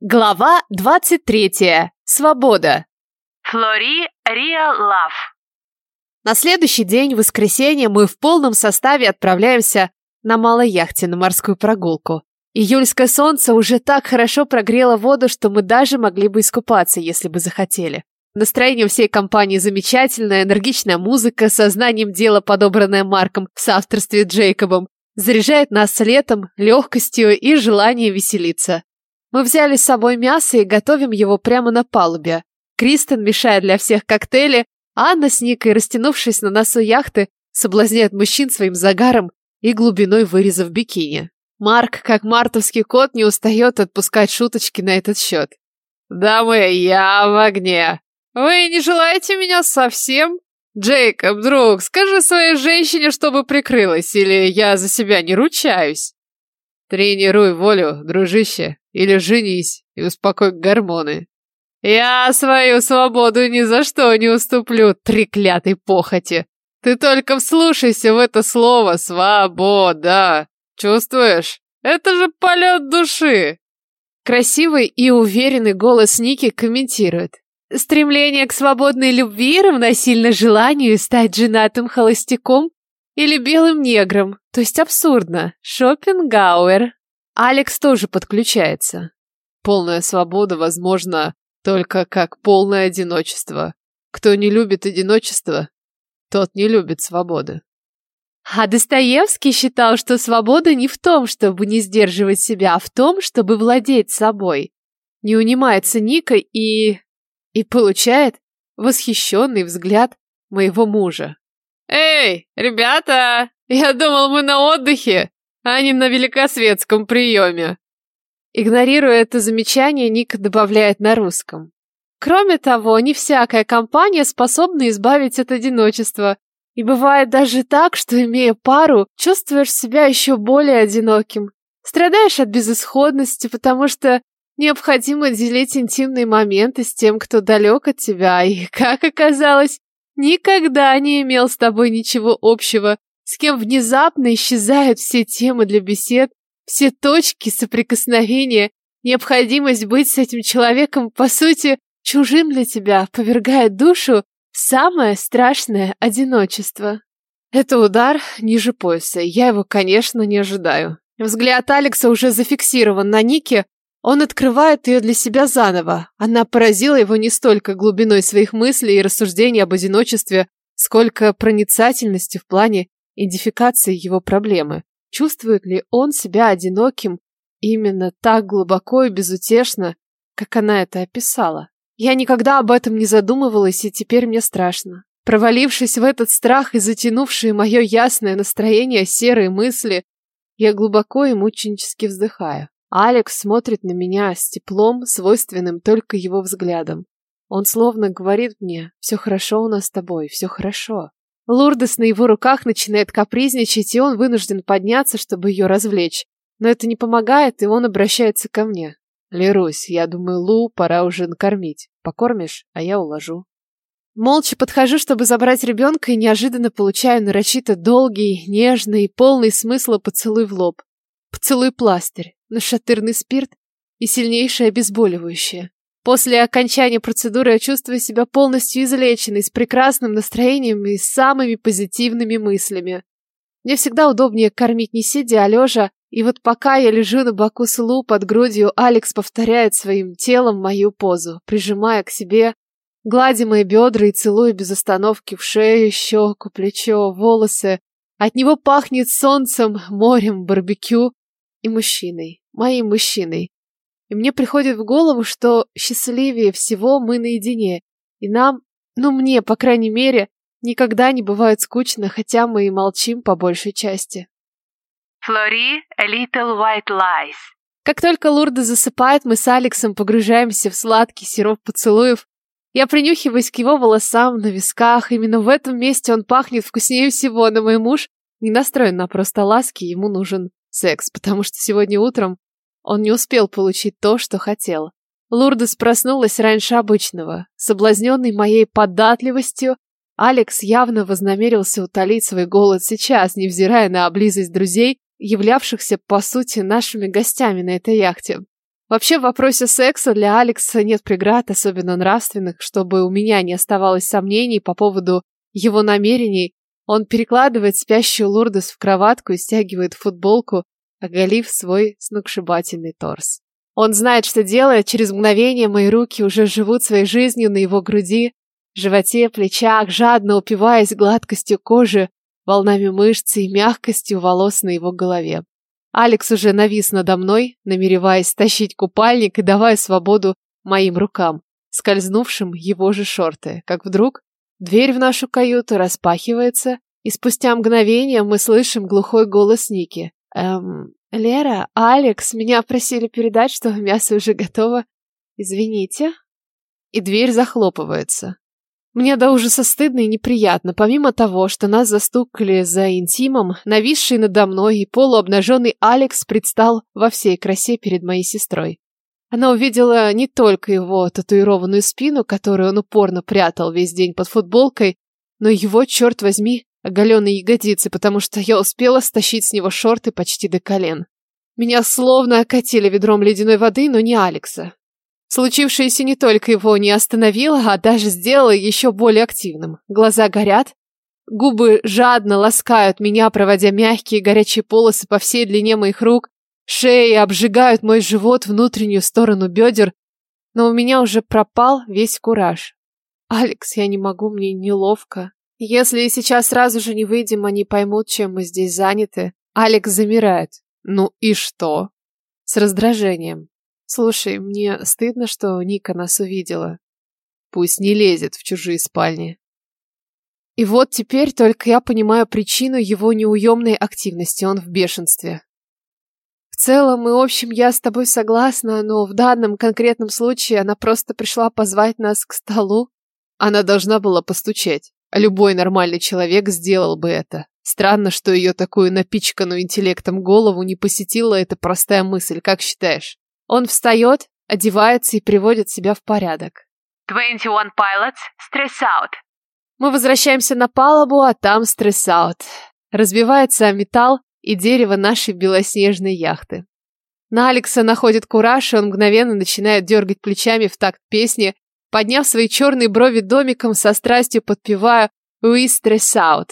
Глава 23. Свобода. Флори Real Love. На следующий день, в воскресенье, мы в полном составе отправляемся на малой яхте на морскую прогулку. Июльское солнце уже так хорошо прогрело воду, что мы даже могли бы искупаться, если бы захотели. Настроение всей компании замечательное, энергичная музыка, сознанием дела, подобранная Марком в соавторстве Джейкобом, заряжает нас летом, легкостью и желанием веселиться. Мы взяли с собой мясо и готовим его прямо на палубе. Кристен мешает для всех коктейли, а Анна с Никой, растянувшись на носу яхты, соблазняет мужчин своим загаром и глубиной вырезов бикини. Марк, как мартовский кот, не устает отпускать шуточки на этот счет. «Дамы, я в огне. Вы не желаете меня совсем? Джейкоб, друг, скажи своей женщине, чтобы прикрылась, или я за себя не ручаюсь». «Тренируй волю, дружище, или женись и успокой гормоны». «Я свою свободу ни за что не уступлю, треклятой похоти. Ты только вслушайся в это слово «свобода». Чувствуешь? Это же полет души!» Красивый и уверенный голос Ники комментирует. Стремление к свободной любви равносильно желанию стать женатым холостяком или белым негром, то есть абсурдно. Шопенгауэр. Алекс тоже подключается. Полная свобода возможна только как полное одиночество. Кто не любит одиночество, тот не любит свободы. А Достоевский считал, что свобода не в том, чтобы не сдерживать себя, а в том, чтобы владеть собой. Не унимается Ника и... и получает восхищенный взгляд моего мужа. «Эй, ребята, я думал, мы на отдыхе, а не на великосветском приеме». Игнорируя это замечание, Ника добавляет на русском. Кроме того, не всякая компания способна избавить от одиночества, и бывает даже так, что, имея пару, чувствуешь себя еще более одиноким. Страдаешь от безысходности, потому что необходимо делить интимные моменты с тем, кто далек от тебя, и, как оказалось, никогда не имел с тобой ничего общего, с кем внезапно исчезают все темы для бесед, все точки соприкосновения, необходимость быть с этим человеком, по сути, чужим для тебя, повергает душу Самое страшное — одиночество. Это удар ниже пояса, я его, конечно, не ожидаю. Взгляд Алекса уже зафиксирован на Нике, он открывает ее для себя заново. Она поразила его не столько глубиной своих мыслей и рассуждений об одиночестве, сколько проницательностью в плане идентификации его проблемы. Чувствует ли он себя одиноким именно так глубоко и безутешно, как она это описала? Я никогда об этом не задумывалась, и теперь мне страшно. Провалившись в этот страх и затянувшие мое ясное настроение серые мысли, я глубоко и мученически вздыхаю. Алекс смотрит на меня с теплом, свойственным только его взглядом. Он словно говорит мне, все хорошо у нас с тобой, все хорошо. Лурдес на его руках начинает капризничать, и он вынужден подняться, чтобы ее развлечь. Но это не помогает, и он обращается ко мне. Лерусь, я думаю, Лу пора уже накормить. Покормишь, а я уложу. Молча подхожу, чтобы забрать ребенка, и неожиданно получаю нарочито долгий, нежный, полный смысла поцелуй в лоб. Поцелуй-пластырь, нашатырный спирт и сильнейшее обезболивающее. После окончания процедуры я чувствую себя полностью излеченной, с прекрасным настроением и самыми позитивными мыслями. Мне всегда удобнее кормить не сидя, а лежа, и вот пока я лежу на боку с Лу под грудью, Алекс повторяет своим телом мою позу, прижимая к себе, гладя мои бедра и целуя без остановки в шею, щеку, плечо, волосы. От него пахнет солнцем, морем, барбекю и мужчиной, моим мужчиной. И мне приходит в голову, что счастливее всего мы наедине, и нам, ну мне, по крайней мере, никогда не бывает скучно, хотя мы и молчим по большей части. Флори A Little White Lies. Как только Лурда засыпает, мы с Алексом погружаемся в сладкий сироп поцелуев. Я принюхиваюсь к его волосам на висках. Именно в этом месте он пахнет вкуснее всего, но мой муж не настроен на просто ласки, ему нужен секс, потому что сегодня утром он не успел получить то, что хотел. Лурдес проснулась раньше обычного. Соблазненный моей податливостью, Алекс явно вознамерился утолить свой голод сейчас, невзирая на близость друзей являвшихся, по сути, нашими гостями на этой яхте. Вообще в вопросе секса для Алекса нет преград, особенно нравственных, чтобы у меня не оставалось сомнений по поводу его намерений. Он перекладывает спящую Лурдес в кроватку и стягивает футболку, оголив свой сногсшибательный торс. Он знает, что делает, через мгновение мои руки уже живут своей жизнью на его груди, животе, плечах, жадно упиваясь гладкостью кожи, волнами мышц и мягкостью волос на его голове. Алекс уже навис надо мной, намереваясь стащить купальник и давая свободу моим рукам, скользнувшим его же шорты, как вдруг дверь в нашу каюту распахивается, и спустя мгновение мы слышим глухой голос Ники. «Эм, Лера, Алекс, меня просили передать, что мясо уже готово. Извините». И дверь захлопывается. Мне до ужаса стыдно и неприятно, помимо того, что нас застукали за интимом, нависший надо мной и полуобнаженный Алекс предстал во всей красе перед моей сестрой. Она увидела не только его татуированную спину, которую он упорно прятал весь день под футболкой, но его, черт возьми, оголенные ягодицы, потому что я успела стащить с него шорты почти до колен. Меня словно окатили ведром ледяной воды, но не Алекса. Случившееся не только его не остановило, а даже сделало еще более активным. Глаза горят, губы жадно ласкают меня, проводя мягкие горячие полосы по всей длине моих рук, шеи обжигают мой живот, внутреннюю сторону бедер, но у меня уже пропал весь кураж. «Алекс, я не могу, мне неловко. Если сейчас сразу же не выйдем, они поймут, чем мы здесь заняты». Алекс замирает. «Ну и что?» С раздражением. Слушай, мне стыдно, что Ника нас увидела. Пусть не лезет в чужие спальни. И вот теперь только я понимаю причину его неуемной активности. Он в бешенстве. В целом и общем я с тобой согласна, но в данном конкретном случае она просто пришла позвать нас к столу. Она должна была постучать. Любой нормальный человек сделал бы это. Странно, что ее такую напичканную интеллектом голову не посетила эта простая мысль, как считаешь? Он встает, одевается и приводит себя в порядок. 21 pilots, stress out. Мы возвращаемся на палубу, а там стресс-аут. Разбивается о металл и дерево нашей белоснежной яхты. На Алекса находит кураж, и он мгновенно начинает дергать плечами в такт песни, подняв свои черные брови домиком, со страстью подпевая «We stress out».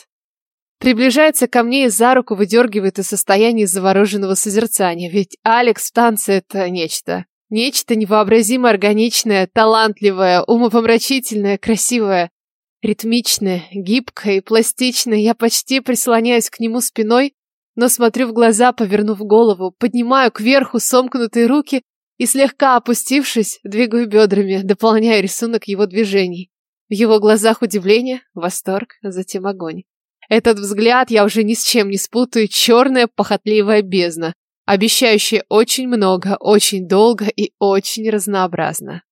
Приближается ко мне и за руку выдергивает из состояния завороженного созерцания, ведь Алекс в танце — это нечто. Нечто невообразимо органичное, талантливое, умопомрачительное, красивое, ритмичное, гибкое и пластичное. Я почти прислоняюсь к нему спиной, но смотрю в глаза, повернув голову, поднимаю кверху сомкнутые руки и, слегка опустившись, двигаю бедрами, дополняя рисунок его движений. В его глазах удивление, восторг, затем огонь. Этот взгляд я уже ни с чем не спутаю, черная похотливая бездна, обещающая очень много, очень долго и очень разнообразно.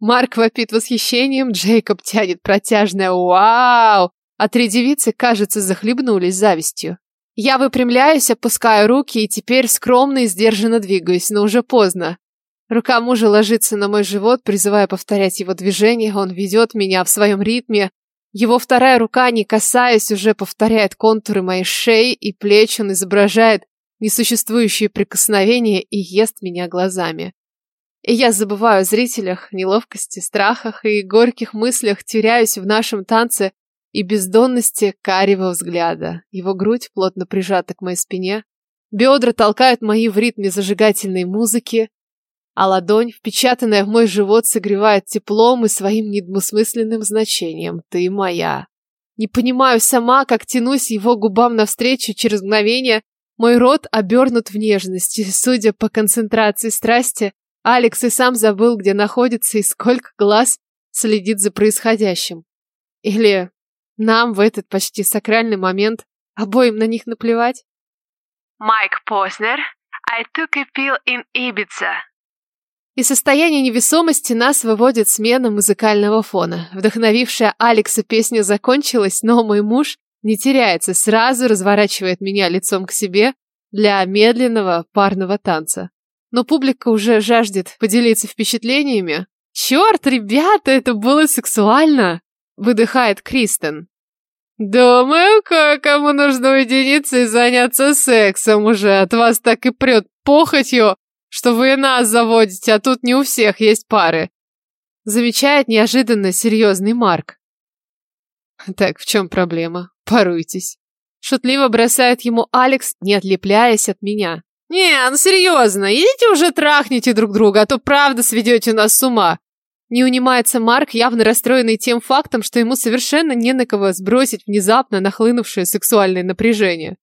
Марк вопит восхищением, Джейкоб тянет протяжное «Вау!», а три девицы, кажется, захлебнулись завистью. Я выпрямляюсь, опускаю руки и теперь скромно и сдержанно двигаюсь, но уже поздно. Рука мужа ложится на мой живот, призывая повторять его движения, он ведет меня в своем ритме, его вторая рука, не касаясь, уже повторяет контуры моей шеи и плеч, он изображает несуществующие прикосновения и ест меня глазами. И я забываю о зрителях, неловкости, страхах и горьких мыслях, теряюсь в нашем танце и бездонности карего взгляда. Его грудь плотно прижата к моей спине, бедра толкают мои в ритме зажигательной музыки, а ладонь, впечатанная в мой живот, согревает теплом и своим недвусмысленным значением. Ты моя. Не понимаю сама, как тянусь его губам навстречу через мгновение. Мой рот обернут в нежности. Судя по концентрации страсти, Алекс и сам забыл, где находится и сколько глаз следит за происходящим. Или нам в этот почти сакральный момент обоим на них наплевать? Майк Познер, I took a pill in Ibiza. Из состояния невесомости нас выводит смена музыкального фона. Вдохновившая Алекса песня закончилась, но мой муж не теряется, сразу разворачивает меня лицом к себе для медленного парного танца. Но публика уже жаждет поделиться впечатлениями. «Черт, ребята, это было сексуально!» — выдыхает Кристен. «Думаю, кое-кому нужно уединиться и заняться сексом уже. От вас так и прет похотью что вы нас заводите, а тут не у всех есть пары. Замечает неожиданно серьезный Марк. Так, в чем проблема? Поруйтесь. Шутливо бросает ему Алекс, не отлепляясь от меня. «Не, ну серьезно, идите уже трахните друг друга, а то правда сведете нас с ума!» Не унимается Марк, явно расстроенный тем фактом, что ему совершенно не на кого сбросить внезапно нахлынувшее сексуальное напряжение.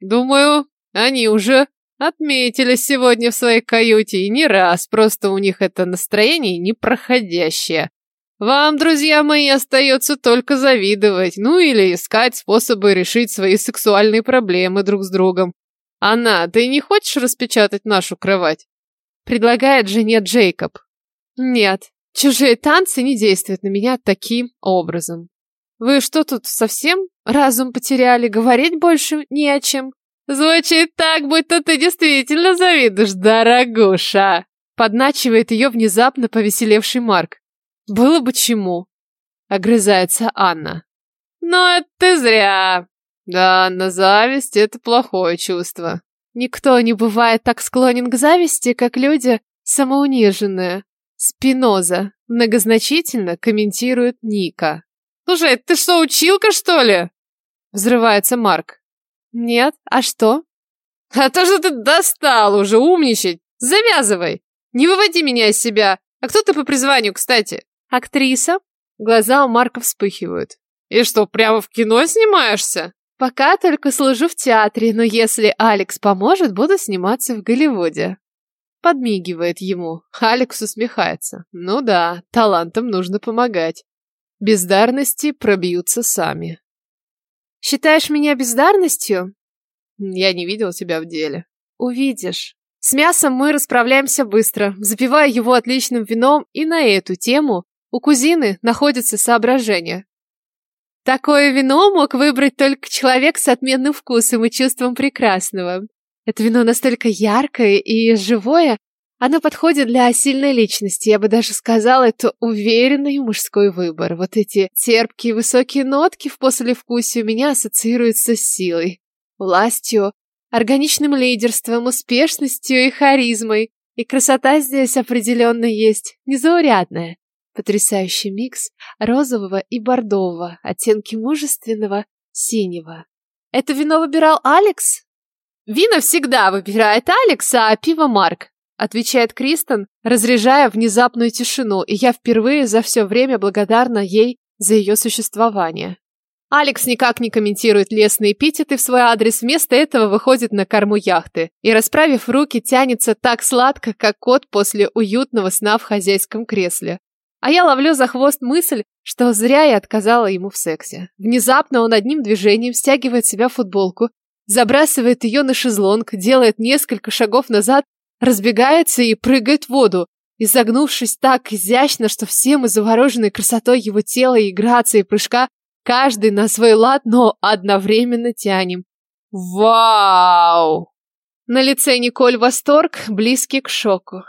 «Думаю, они уже отметились сегодня в своей каюте, и не раз, просто у них это настроение непроходящее. Вам, друзья мои, остается только завидовать, ну или искать способы решить свои сексуальные проблемы друг с другом. Анна, ты не хочешь распечатать нашу кровать? Предлагает жене Джейкоб. Нет, чужие танцы не действуют на меня таким образом. Вы что тут совсем разум потеряли? Говорить больше не о чем. Звучит так, будто ты действительно завидуешь, дорогуша. Подначивает ее внезапно повеселевший Марк. Было бы чему. Огрызается Анна. Но это ты зря. Да, на зависть это плохое чувство. Никто не бывает так склонен к зависти, как люди самоуниженные. Спиноза многозначительно комментирует Ника. Слушай, ты что, училка, что ли? Взрывается Марк. Нет, а что? А то, что ты достал уже умничать. Завязывай. Не выводи меня из себя. А кто ты по призванию, кстати? Актриса. Глаза у Марка вспыхивают. И что, прямо в кино снимаешься? Пока только служу в театре, но если Алекс поможет, буду сниматься в Голливуде. Подмигивает ему. Алекс усмехается. Ну да, талантам нужно помогать. Бездарности пробьются сами. Считаешь меня бездарностью? Я не видел тебя в деле. Увидишь. С мясом мы расправляемся быстро, запивая его отличным вином, и на эту тему у кузины находятся соображения. Такое вино мог выбрать только человек с отменным вкусом и чувством прекрасного. Это вино настолько яркое и живое, оно подходит для сильной личности. Я бы даже сказала, это уверенный мужской выбор. Вот эти терпкие высокие нотки в послевкусии у меня ассоциируются с силой, властью, органичным лидерством, успешностью и харизмой. И красота здесь определенно есть, незаурядная. Потрясающий микс розового и бордового, оттенки мужественного синего. Это вино выбирал Алекс? Вино всегда выбирает Алекс, а пиво Марк, отвечает Кристен, разряжая внезапную тишину, и я впервые за все время благодарна ей за ее существование. Алекс никак не комментирует лестные эпитеты в свой адрес, вместо этого выходит на корму яхты и, расправив руки, тянется так сладко, как кот после уютного сна в хозяйском кресле. А я ловлю за хвост мысль, что зря я отказала ему в сексе. Внезапно он одним движением стягивает себя футболку, забрасывает ее на шезлонг, делает несколько шагов назад, разбегается и прыгает в воду, изогнувшись так изящно, что все мы заворожены красотой его тела и грацией прыжка, каждый на свой лад, но одновременно тянем. Вау! На лице Николь восторг, близкий к шоку.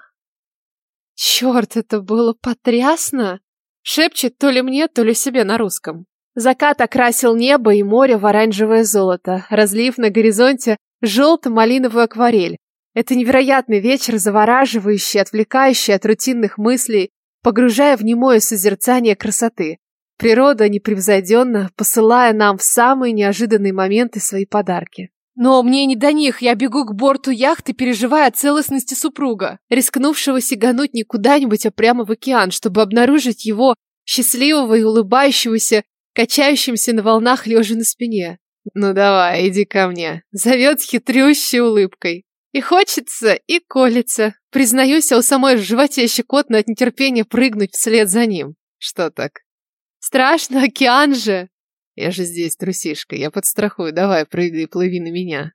Черт, это было потрясно! Шепчет то ли мне, то ли себе на русском. Закат окрасил небо и море в оранжевое золото, разлив на горизонте желто-малиновую акварель. Это невероятный вечер, завораживающий, отвлекающий от рутинных мыслей, погружая в немое созерцание красоты. Природа непревзойденно, посылая нам в самые неожиданные моменты свои подарки. Но мне не до них, я бегу к борту яхты, переживая о целостности супруга, рискнувшего сигануть не куда-нибудь, а прямо в океан, чтобы обнаружить его счастливого и улыбающегося, качающимся на волнах лежа на спине. «Ну давай, иди ко мне», — зовет с хитрющей улыбкой. И хочется, и колется. Признаюсь, а у самой в животе щекотно от нетерпения прыгнуть вслед за ним. Что так? Страшно, океан же. Я же здесь, трусишка, я подстрахую, давай, прыгай, плыви на меня.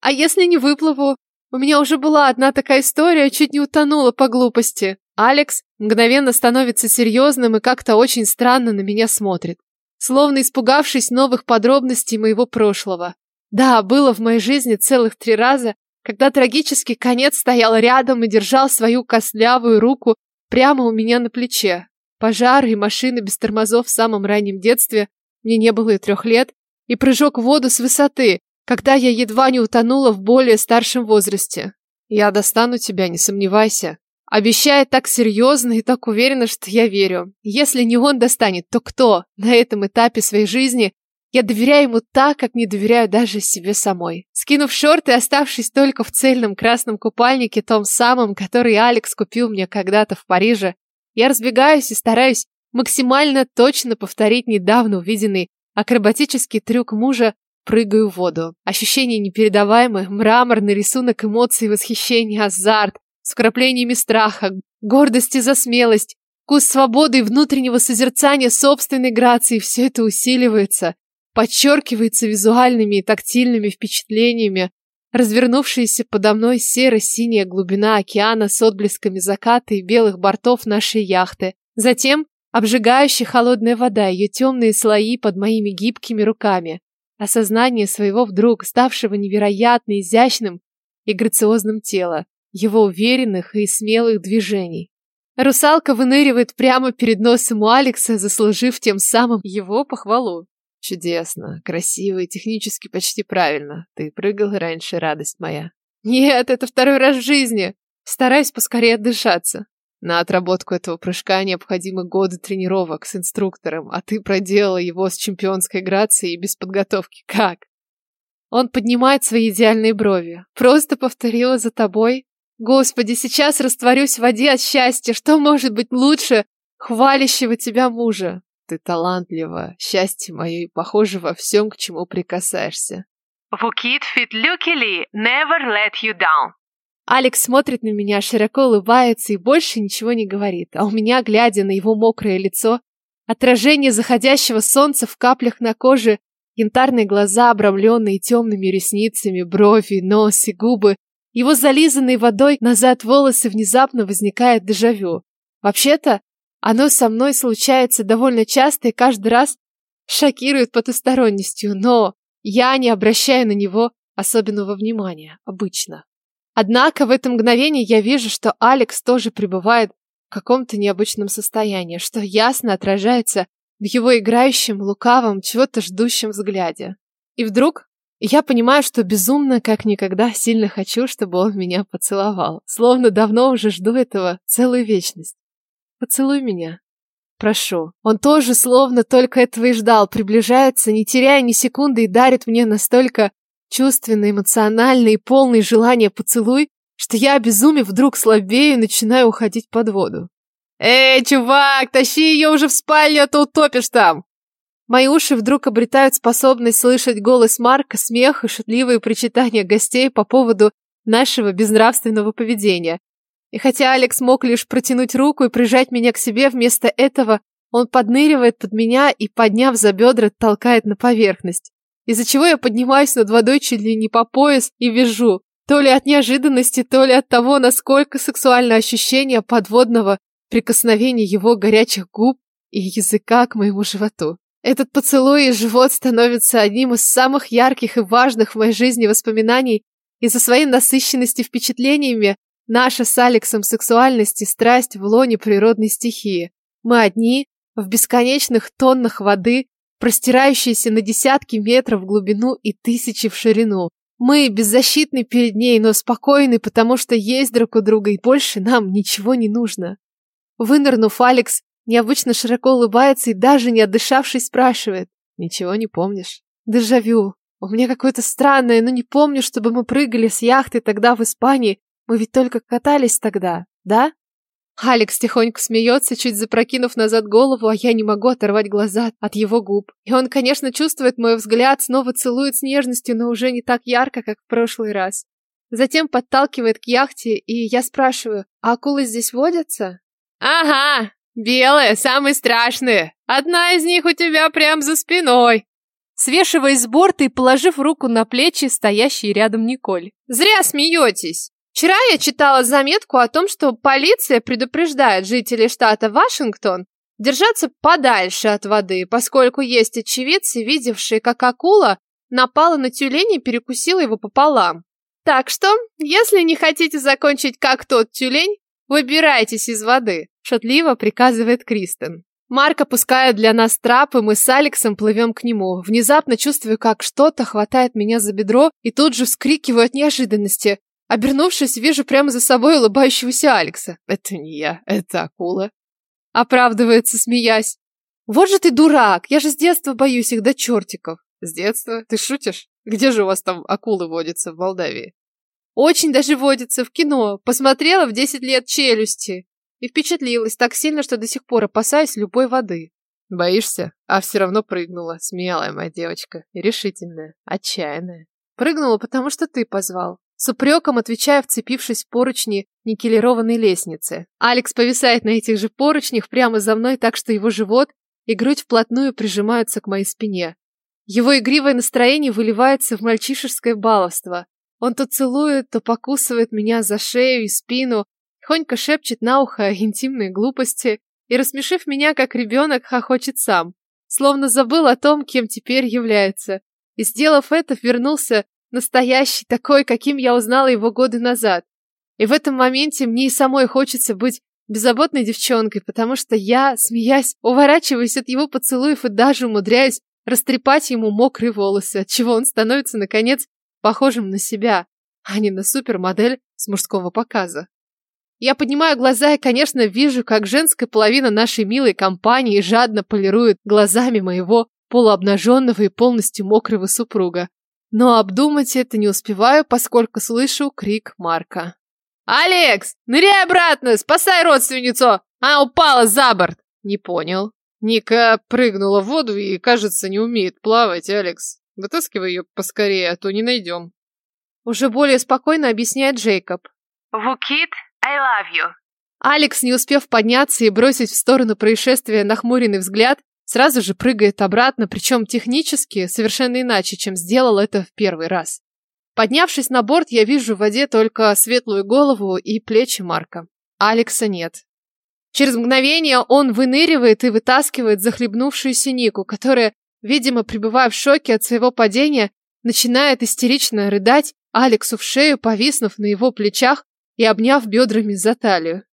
А если не выплыву? У меня уже была одна такая история, чуть не утонула по глупости. Алекс мгновенно становится серьезным и как-то очень странно на меня смотрит. Словно испугавшись новых подробностей моего прошлого. Да, было в моей жизни целых три раза, когда трагический конец стоял рядом и держал свою костлявую руку прямо у меня на плече. Пожар и машины без тормозов в самом раннем детстве мне не было и трех лет, и прыжок в воду с высоты, когда я едва не утонула в более старшем возрасте. Я достану тебя, не сомневайся. Обещает так серьезно и так уверенно, что я верю. Если не он достанет, то кто на этом этапе своей жизни я доверяю ему так, как не доверяю даже себе самой. Скинув шорты оставшись только в цельном красном купальнике, том самом, который Алекс купил мне когда-то в Париже, я разбегаюсь и стараюсь максимально точно повторить недавно увиденный акробатический трюк мужа прыгаю в воду. Ощущение непередаваемое, мраморный рисунок эмоций, восхищения, азарт, с вкраплениями страха, гордости за смелость, вкус свободы и внутреннего созерцания собственной грации. Все это усиливается, подчеркивается визуальными и тактильными впечатлениями. Развернувшаяся подо мной серо-синяя глубина океана с отблесками заката и белых бортов нашей яхты. Затем обжигающая холодная вода, ее темные слои под моими гибкими руками. Осознание своего вдруг ставшего невероятно изящным и грациозным тела, его уверенных и смелых движений. Русалка выныривает прямо перед носом у Алекса, заслужив тем самым его похвалу. Чудесно, красиво и технически почти правильно. Ты прыгал раньше, радость моя. Нет, это второй раз в жизни. Стараюсь поскорее отдышаться. На отработку этого прыжка необходимы годы тренировок с инструктором, а ты проделала его с чемпионской грацией и без подготовки. Как? Он поднимает свои идеальные брови. Просто повторила за тобой. Господи, сейчас растворюсь в воде от счастья. Что может быть лучше хвалящего тебя мужа? Ты талантлива, счастье мое и похоже во всем, к чему прикасаешься. Вукит luckily never let you down. Алекс смотрит на меня, широко улыбается и больше ничего не говорит, а у меня, глядя на его мокрое лицо, отражение заходящего солнца в каплях на коже, янтарные глаза, обрамленные темными ресницами, брови, нос и губы, его зализанные водой назад волосы внезапно возникает дежавю. Вообще-то, оно со мной случается довольно часто и каждый раз шокирует потусторонностью, но я не обращаю на него особенного внимания, обычно. Однако в это мгновение я вижу, что Алекс тоже пребывает в каком-то необычном состоянии, что ясно отражается в его играющем, лукавом, чего-то ждущем взгляде. И вдруг я понимаю, что безумно, как никогда, сильно хочу, чтобы он меня поцеловал. Словно давно уже жду этого целую вечность. Поцелуй меня. Прошу. Он тоже словно только этого и ждал, приближается, не теряя ни секунды и дарит мне настолько чувственный, эмоциональный и полный желания поцелуй, что я, обезумев, вдруг слабею и начинаю уходить под воду. «Эй, чувак, тащи ее уже в спальню, а то утопишь там!» Мои уши вдруг обретают способность слышать голос Марка, смех и шутливые причитания гостей по поводу нашего безнравственного поведения. И хотя Алекс мог лишь протянуть руку и прижать меня к себе, вместо этого он подныривает под меня и, подняв за бедра, толкает на поверхность из-за чего я поднимаюсь над водой чуть ли не по пояс и вижу, то ли от неожиданности, то ли от того, насколько сексуально ощущение подводного прикосновения его горячих губ и языка к моему животу. Этот поцелуй и живот становится одним из самых ярких и важных в моей жизни воспоминаний из-за своей насыщенности впечатлениями, наша с Алексом сексуальность и страсть в лоне природной стихии. Мы одни, в бесконечных тоннах воды, простирающаяся на десятки метров в глубину и тысячи в ширину. Мы беззащитны перед ней, но спокойны, потому что есть друг у друга, и больше нам ничего не нужно. Вынырнув, Алекс необычно широко улыбается и даже не отдышавшись спрашивает. Ничего не помнишь? Дежавю. У меня какое-то странное, но не помню, чтобы мы прыгали с яхты тогда в Испании. Мы ведь только катались тогда, да? Алекс тихонько смеется, чуть запрокинув назад голову, а я не могу оторвать глаза от его губ. И он, конечно, чувствует мой взгляд, снова целует с нежностью, но уже не так ярко, как в прошлый раз. Затем подталкивает к яхте, и я спрашиваю, а акулы здесь водятся? Ага, белые, самые страшные. Одна из них у тебя прям за спиной. Свешиваясь с борта и положив руку на плечи стоящей рядом Николь. Зря смеетесь. Вчера я читала заметку о том, что полиция предупреждает жителей штата Вашингтон держаться подальше от воды, поскольку есть очевидцы, видевшие, как акула напала на тюлень и перекусила его пополам. Так что, если не хотите закончить как тот тюлень, выбирайтесь из воды, шутливо приказывает Кристен. Марк опускает для нас трап, и мы с Алексом плывем к нему. Внезапно чувствую, как что-то хватает меня за бедро, и тут же вскрикиваю от неожиданности. Обернувшись, вижу прямо за собой улыбающегося Алекса. Это не я, это акула. Оправдывается, смеясь. Вот же ты дурак, я же с детства боюсь их до чертиков. С детства? Ты шутишь? Где же у вас там акулы водятся в Молдавии? Очень даже водятся в кино. Посмотрела в 10 лет челюсти. И впечатлилась так сильно, что до сих пор опасаюсь любой воды. Боишься? А все равно прыгнула. Смелая моя девочка. И решительная. Отчаянная. Прыгнула, потому что ты позвал. С упреком отвечая, вцепившись в поручни никелированной лестницы. Алекс повисает на этих же поручнях прямо за мной, так что его живот и грудь вплотную прижимаются к моей спине. Его игривое настроение выливается в мальчишеское баловство. Он то целует, то покусывает меня за шею и спину, тихонько шепчет на ухо интимные глупости и, рассмешив меня, как ребенок, хохочет сам, словно забыл о том, кем теперь является. И, сделав это, вернулся настоящий, такой, каким я узнала его годы назад. И в этом моменте мне и самой хочется быть беззаботной девчонкой, потому что я, смеясь, уворачиваюсь от его поцелуев и даже умудряюсь растрепать ему мокрые волосы, отчего он становится, наконец, похожим на себя, а не на супермодель с мужского показа. Я поднимаю глаза и, конечно, вижу, как женская половина нашей милой компании жадно полирует глазами моего полуобнаженного и полностью мокрого супруга. Но обдумать это не успеваю, поскольку слышу крик Марка. «Алекс, ныряй обратно, спасай родственницу! Она упала за борт!» Не понял. Ника прыгнула в воду и, кажется, не умеет плавать, Алекс. Вытаскивай ее поскорее, а то не найдем. Уже более спокойно объясняет Джейкоб. Вукит, I love you. Алекс, не успев подняться и бросить в сторону происшествия нахмуренный взгляд, сразу же прыгает обратно, причем технически совершенно иначе, чем сделал это в первый раз. Поднявшись на борт, я вижу в воде только светлую голову и плечи Марка. Алекса нет. Через мгновение он выныривает и вытаскивает захлебнувшуюся Нику, которая, видимо, пребывая в шоке от своего падения, начинает истерично рыдать Алексу в шею, повиснув на его плечах и обняв бедрами за талию.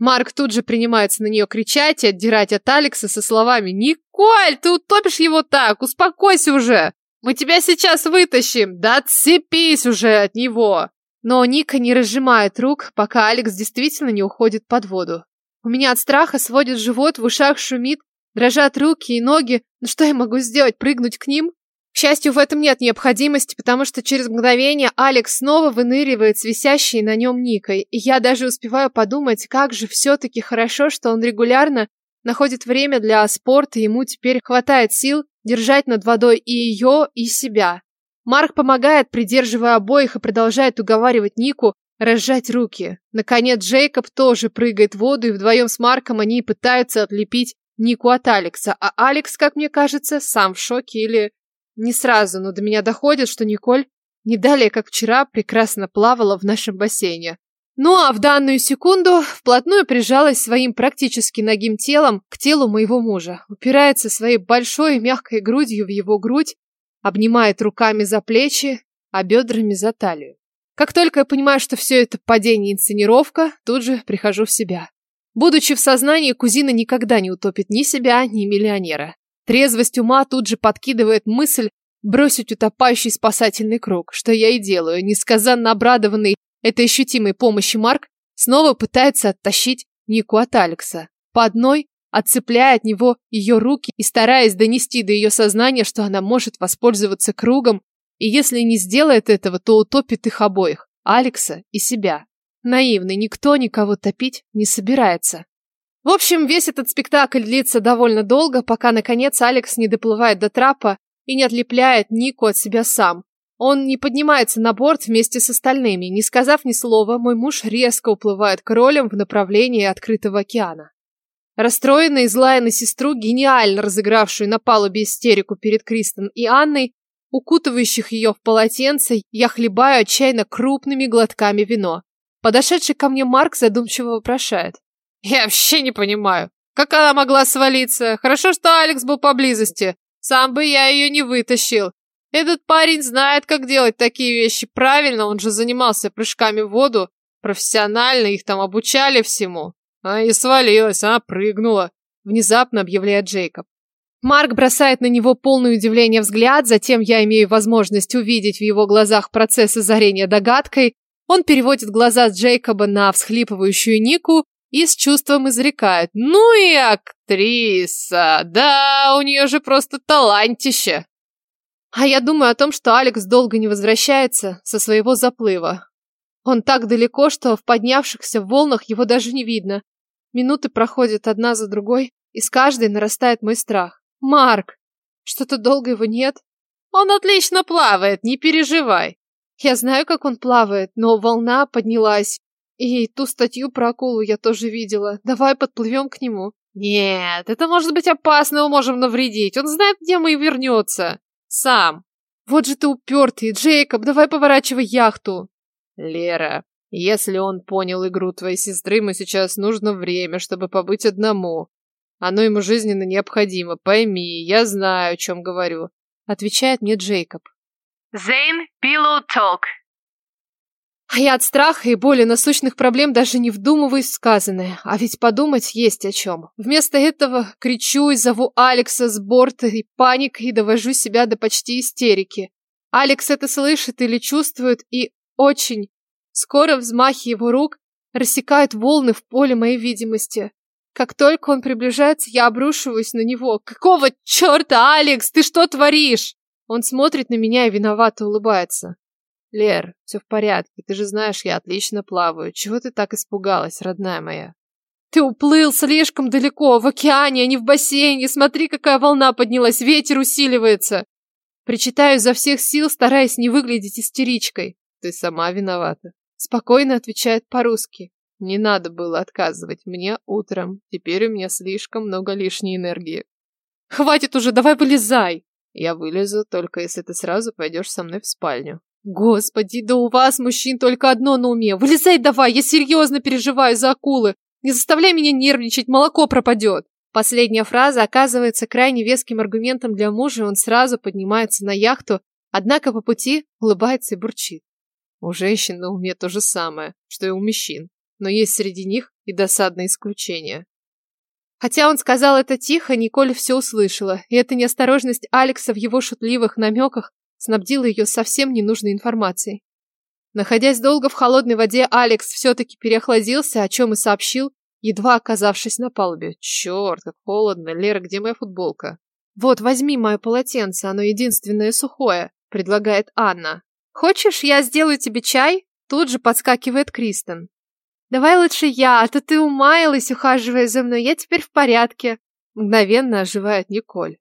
Марк тут же принимается на нее кричать и отдирать от Алекса со словами «Николь, ты утопишь его так, успокойся уже! Мы тебя сейчас вытащим! Да отцепись уже от него!» Но Ника не разжимает рук, пока Алекс действительно не уходит под воду. У меня от страха сводит живот, в ушах шумит, дрожат руки и ноги. Но что я могу сделать? Прыгнуть к ним? К счастью, в этом нет необходимости, потому что через мгновение Алекс снова выныривает с висящей на нем Никой. И я даже успеваю подумать, как же все-таки хорошо, что он регулярно находит время для спорта, ему теперь хватает сил держать над водой и ее, и себя. Марк помогает, придерживая обоих, и продолжает уговаривать Нику разжать руки. Наконец Джейкоб тоже прыгает в воду, и вдвоем с Марком они пытаются отлепить Нику от Алекса, а Алекс, как мне кажется, сам в шоке или не сразу, но до меня доходит, что Николь не далее, как вчера, прекрасно плавала в нашем бассейне. Ну а в данную секунду вплотную прижалась своим практически ногим телом к телу моего мужа, упирается своей большой мягкой грудью в его грудь, обнимает руками за плечи, а бедрами за талию. Как только я понимаю, что все это падение инсценировка, тут же прихожу в себя. Будучи в сознании, кузина никогда не утопит ни себя, ни миллионера. Трезвость ума тут же подкидывает мысль бросить утопающий спасательный круг, что я и делаю. Несказанно обрадованный этой ощутимой помощи Марк снова пытается оттащить Нику от Алекса. По одной, отцепляя от него ее руки и стараясь донести до ее сознания, что она может воспользоваться кругом и если не сделает этого, то утопит их обоих, Алекса и себя. Наивный, никто никого топить не собирается. В общем, весь этот спектакль длится довольно долго, пока, наконец, Алекс не доплывает до трапа и не отлепляет Нику от себя сам. Он не поднимается на борт вместе с остальными. Не сказав ни слова, мой муж резко уплывает к ролям в направлении открытого океана. Расстроенная и злая на сестру, гениально разыгравшую на палубе истерику перед Кристен и Анной, укутывающих ее в полотенце, я хлебаю отчаянно крупными глотками вино. Подошедший ко мне Марк задумчиво вопрошает. «Я вообще не понимаю, как она могла свалиться? Хорошо, что Алекс был поблизости. Сам бы я ее не вытащил. Этот парень знает, как делать такие вещи правильно, он же занимался прыжками в воду. Профессионально их там обучали всему. Она и свалилась, она прыгнула», внезапно объявляет Джейкоб. Марк бросает на него полное удивление взгляд, затем я имею возможность увидеть в его глазах процесс озарения догадкой. Он переводит глаза Джейкоба на всхлипывающую Нику и с чувством изрекает. «Ну и актриса! Да, у нее же просто талантище!» А я думаю о том, что Алекс долго не возвращается со своего заплыва. Он так далеко, что в поднявшихся волнах его даже не видно. Минуты проходят одна за другой, и с каждой нарастает мой страх. «Марк! Что-то долго его нет?» «Он отлично плавает, не переживай!» Я знаю, как он плавает, но волна поднялась, и ту статью про акулу я тоже видела. Давай подплывем к нему. Нет, это может быть опасно, его можем навредить. Он знает, где мы и вернется. Сам. Вот же ты упертый. Джейкоб, давай поворачивай яхту. Лера, если он понял игру твоей сестры, мы сейчас нужно время, чтобы побыть одному. Оно ему жизненно необходимо, пойми, я знаю, о чем говорю. Отвечает мне Джейкоб. Зейн, pillow talk. А я от страха и боли насущных проблем даже не вдумываюсь в сказанное, а ведь подумать есть о чем. Вместо этого кричу и зову Алекса с борта и паникой довожу себя до почти истерики. Алекс это слышит или чувствует и очень. Скоро взмахи его рук рассекают волны в поле моей видимости. Как только он приближается, я обрушиваюсь на него. «Какого черта, Алекс, ты что творишь?» Он смотрит на меня и виновато улыбается. Лер, все в порядке. Ты же знаешь, я отлично плаваю. Чего ты так испугалась, родная моя? Ты уплыл слишком далеко, в океане, а не в бассейне. Смотри, какая волна поднялась, ветер усиливается. Причитаю изо всех сил, стараясь не выглядеть истеричкой. Ты сама виновата. Спокойно отвечает по-русски. Не надо было отказывать мне утром. Теперь у меня слишком много лишней энергии. Хватит уже, давай вылезай. Я вылезу, только если ты сразу пойдешь со мной в спальню. Господи, да у вас, мужчин, только одно на уме. Вылезай давай, я серьезно переживаю за акулы. Не заставляй меня нервничать, молоко пропадет. Последняя фраза оказывается крайне веским аргументом для мужа, и он сразу поднимается на яхту, однако по пути улыбается и бурчит. У женщин на уме то же самое, что и у мужчин, но есть среди них и досадные исключения. Хотя он сказал это тихо, Николь все услышала, и эта неосторожность Алекса в его шутливых намеках снабдила ее совсем ненужной информацией. Находясь долго в холодной воде, Алекс все-таки переохладился, о чем и сообщил, едва оказавшись на палубе. «Черт, как холодно! Лера, где моя футболка?» «Вот, возьми мое полотенце, оно единственное сухое», — предлагает Анна. «Хочешь, я сделаю тебе чай?» Тут же подскакивает Кристен. «Давай лучше я, а то ты умаялась, ухаживая за мной, я теперь в порядке», — мгновенно оживает Николь.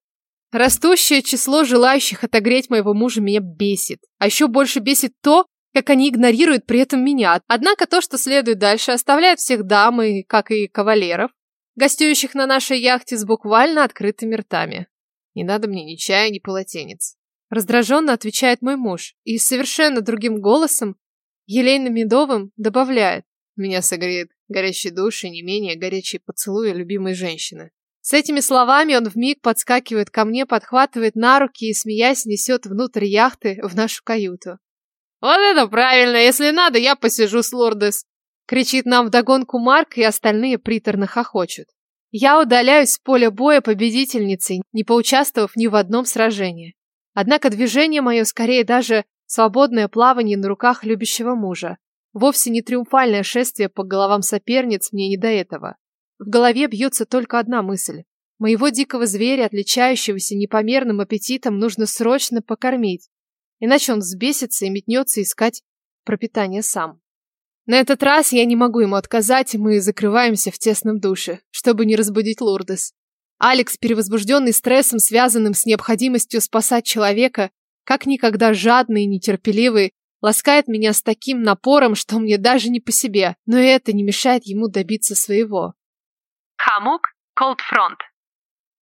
Растущее число желающих отогреть моего мужа меня бесит. А еще больше бесит то, как они игнорируют при этом меня. Однако то, что следует дальше, оставляет всех дам и, как и кавалеров, гостюющих на нашей яхте с буквально открытыми ртами. Не надо мне ни чая, ни полотенец. Раздраженно отвечает мой муж и совершенно другим голосом, елейно-медовым, добавляет. Меня согреет горячий душ и не менее горячий поцелуй любимой женщины. С этими словами он вмиг подскакивает ко мне, подхватывает на руки и, смеясь, несет внутрь яхты в нашу каюту. «Вот это правильно! Если надо, я посижу с лордес!» Кричит нам вдогонку Марк, и остальные приторно хохочут. Я удаляюсь с поля боя победительницей, не поучаствовав ни в одном сражении. Однако движение мое скорее даже свободное плавание на руках любящего мужа. Вовсе не триумфальное шествие по головам соперниц мне не до этого. В голове бьется только одна мысль. Моего дикого зверя, отличающегося непомерным аппетитом, нужно срочно покормить. Иначе он взбесится и метнется искать пропитание сам. На этот раз я не могу ему отказать, и мы закрываемся в тесном душе, чтобы не разбудить Лурдес. Алекс, перевозбужденный стрессом, связанным с необходимостью спасать человека, как никогда жадный и нетерпеливый, ласкает меня с таким напором, что мне даже не по себе, но это не мешает ему добиться своего. Хамук, Front.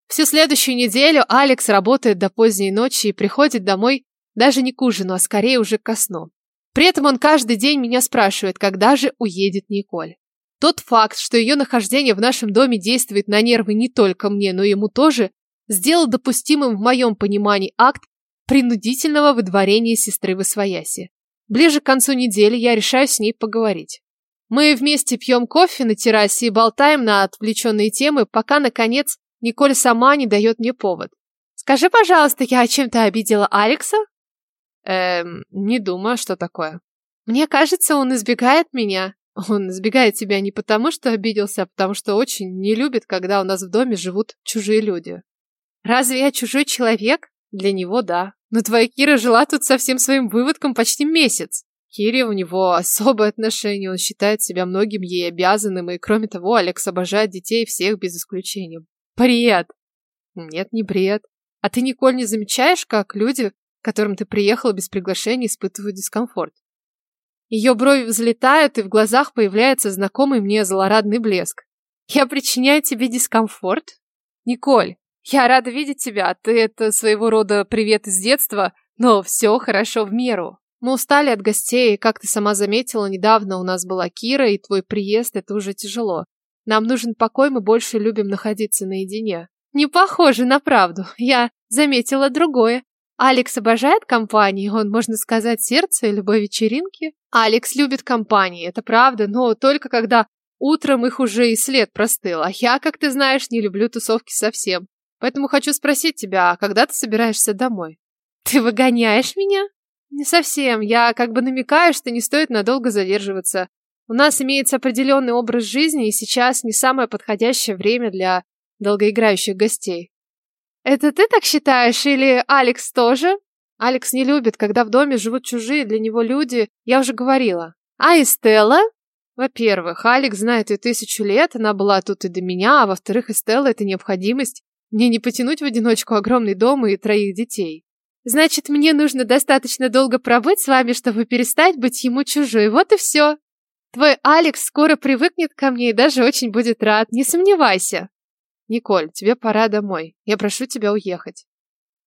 Всю следующую неделю Алекс работает до поздней ночи и приходит домой даже не к ужину, а скорее уже ко сну. При этом он каждый день меня спрашивает, когда же уедет Николь. Тот факт, что ее нахождение в нашем доме действует на нервы не только мне, но и ему тоже, сделал допустимым в моем понимании акт принудительного выдворения сестры в Освояси. Ближе к концу недели я решаю с ней поговорить. Мы вместе пьем кофе на террасе и болтаем на отвлеченные темы, пока, наконец, Николь сама не дает мне повод. «Скажи, пожалуйста, я чем-то обидела Алекса?» «Эм, не думаю, что такое». Мне кажется, он избегает меня. Он избегает тебя не потому, что обиделся, а потому что очень не любит, когда у нас в доме живут чужие люди. Разве я чужой человек? Для него да. Но твоя Кира жила тут со всем своим выводком почти месяц. Кире у него особое отношение, он считает себя многим ей обязанным, и кроме того, Алекс обожает детей всех без исключения. Бред! Нет, не бред. А ты, Николь, не замечаешь, как люди, к которым ты приехала без приглашения, испытывают дискомфорт? Ее брови взлетают, и в глазах появляется знакомый мне злорадный блеск. Я причиняю тебе дискомфорт? Николь, я рада видеть тебя. Ты это своего рода привет из детства, но все хорошо в меру. Мы устали от гостей, как ты сама заметила, недавно у нас была Кира, и твой приезд — это уже тяжело. Нам нужен покой, мы больше любим находиться наедине. Не похоже на правду. Я заметила другое. Алекс обожает компании, он, можно сказать, сердце любой вечеринки. Алекс любит компании, это правда, но только когда утром их уже и след простыл. А я, как ты знаешь, не люблю тусовки совсем. Поэтому хочу спросить тебя, а когда ты собираешься домой? Ты выгоняешь меня? Не совсем. Я как бы намекаю, что не стоит надолго задерживаться. У нас имеется определенный образ жизни, и сейчас не самое подходящее время для долгоиграющих гостей. Это ты так считаешь или Алекс тоже? Алекс не любит, когда в доме живут чужие для него люди, я уже говорила. А Эстелла? Во-первых, Алекс знает ее тысячу лет, она была тут и до меня, а во-вторых, Эстелла — это необходимость. Мне не потянуть в одиночку огромный дом и троих детей. Значит, мне нужно достаточно долго пробыть с вами, чтобы перестать быть ему чужой. Вот и все. Твой Алекс скоро привыкнет ко мне и даже очень будет рад, не сомневайся. Николь, тебе пора домой. Я прошу тебя уехать.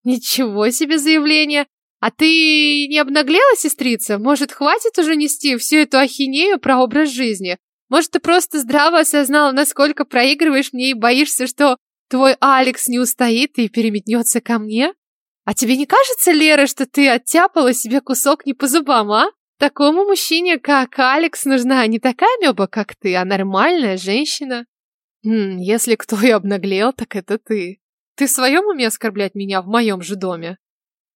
Ничего себе заявление. А ты не обнаглела, сестрица? Может, хватит уже нести всю эту ахинею про образ жизни? Может, ты просто здраво осознала, насколько проигрываешь мне и боишься, что твой Алекс не устоит и переметнется ко мне? А тебе не кажется, Лера, что ты оттяпала себе кусок не по зубам, а? Такому мужчине, как Алекс, нужна не такая меба, как ты, а нормальная женщина. Хм, если кто и обнаглел, так это ты. Ты в своем уме оскорблять меня в моем же доме?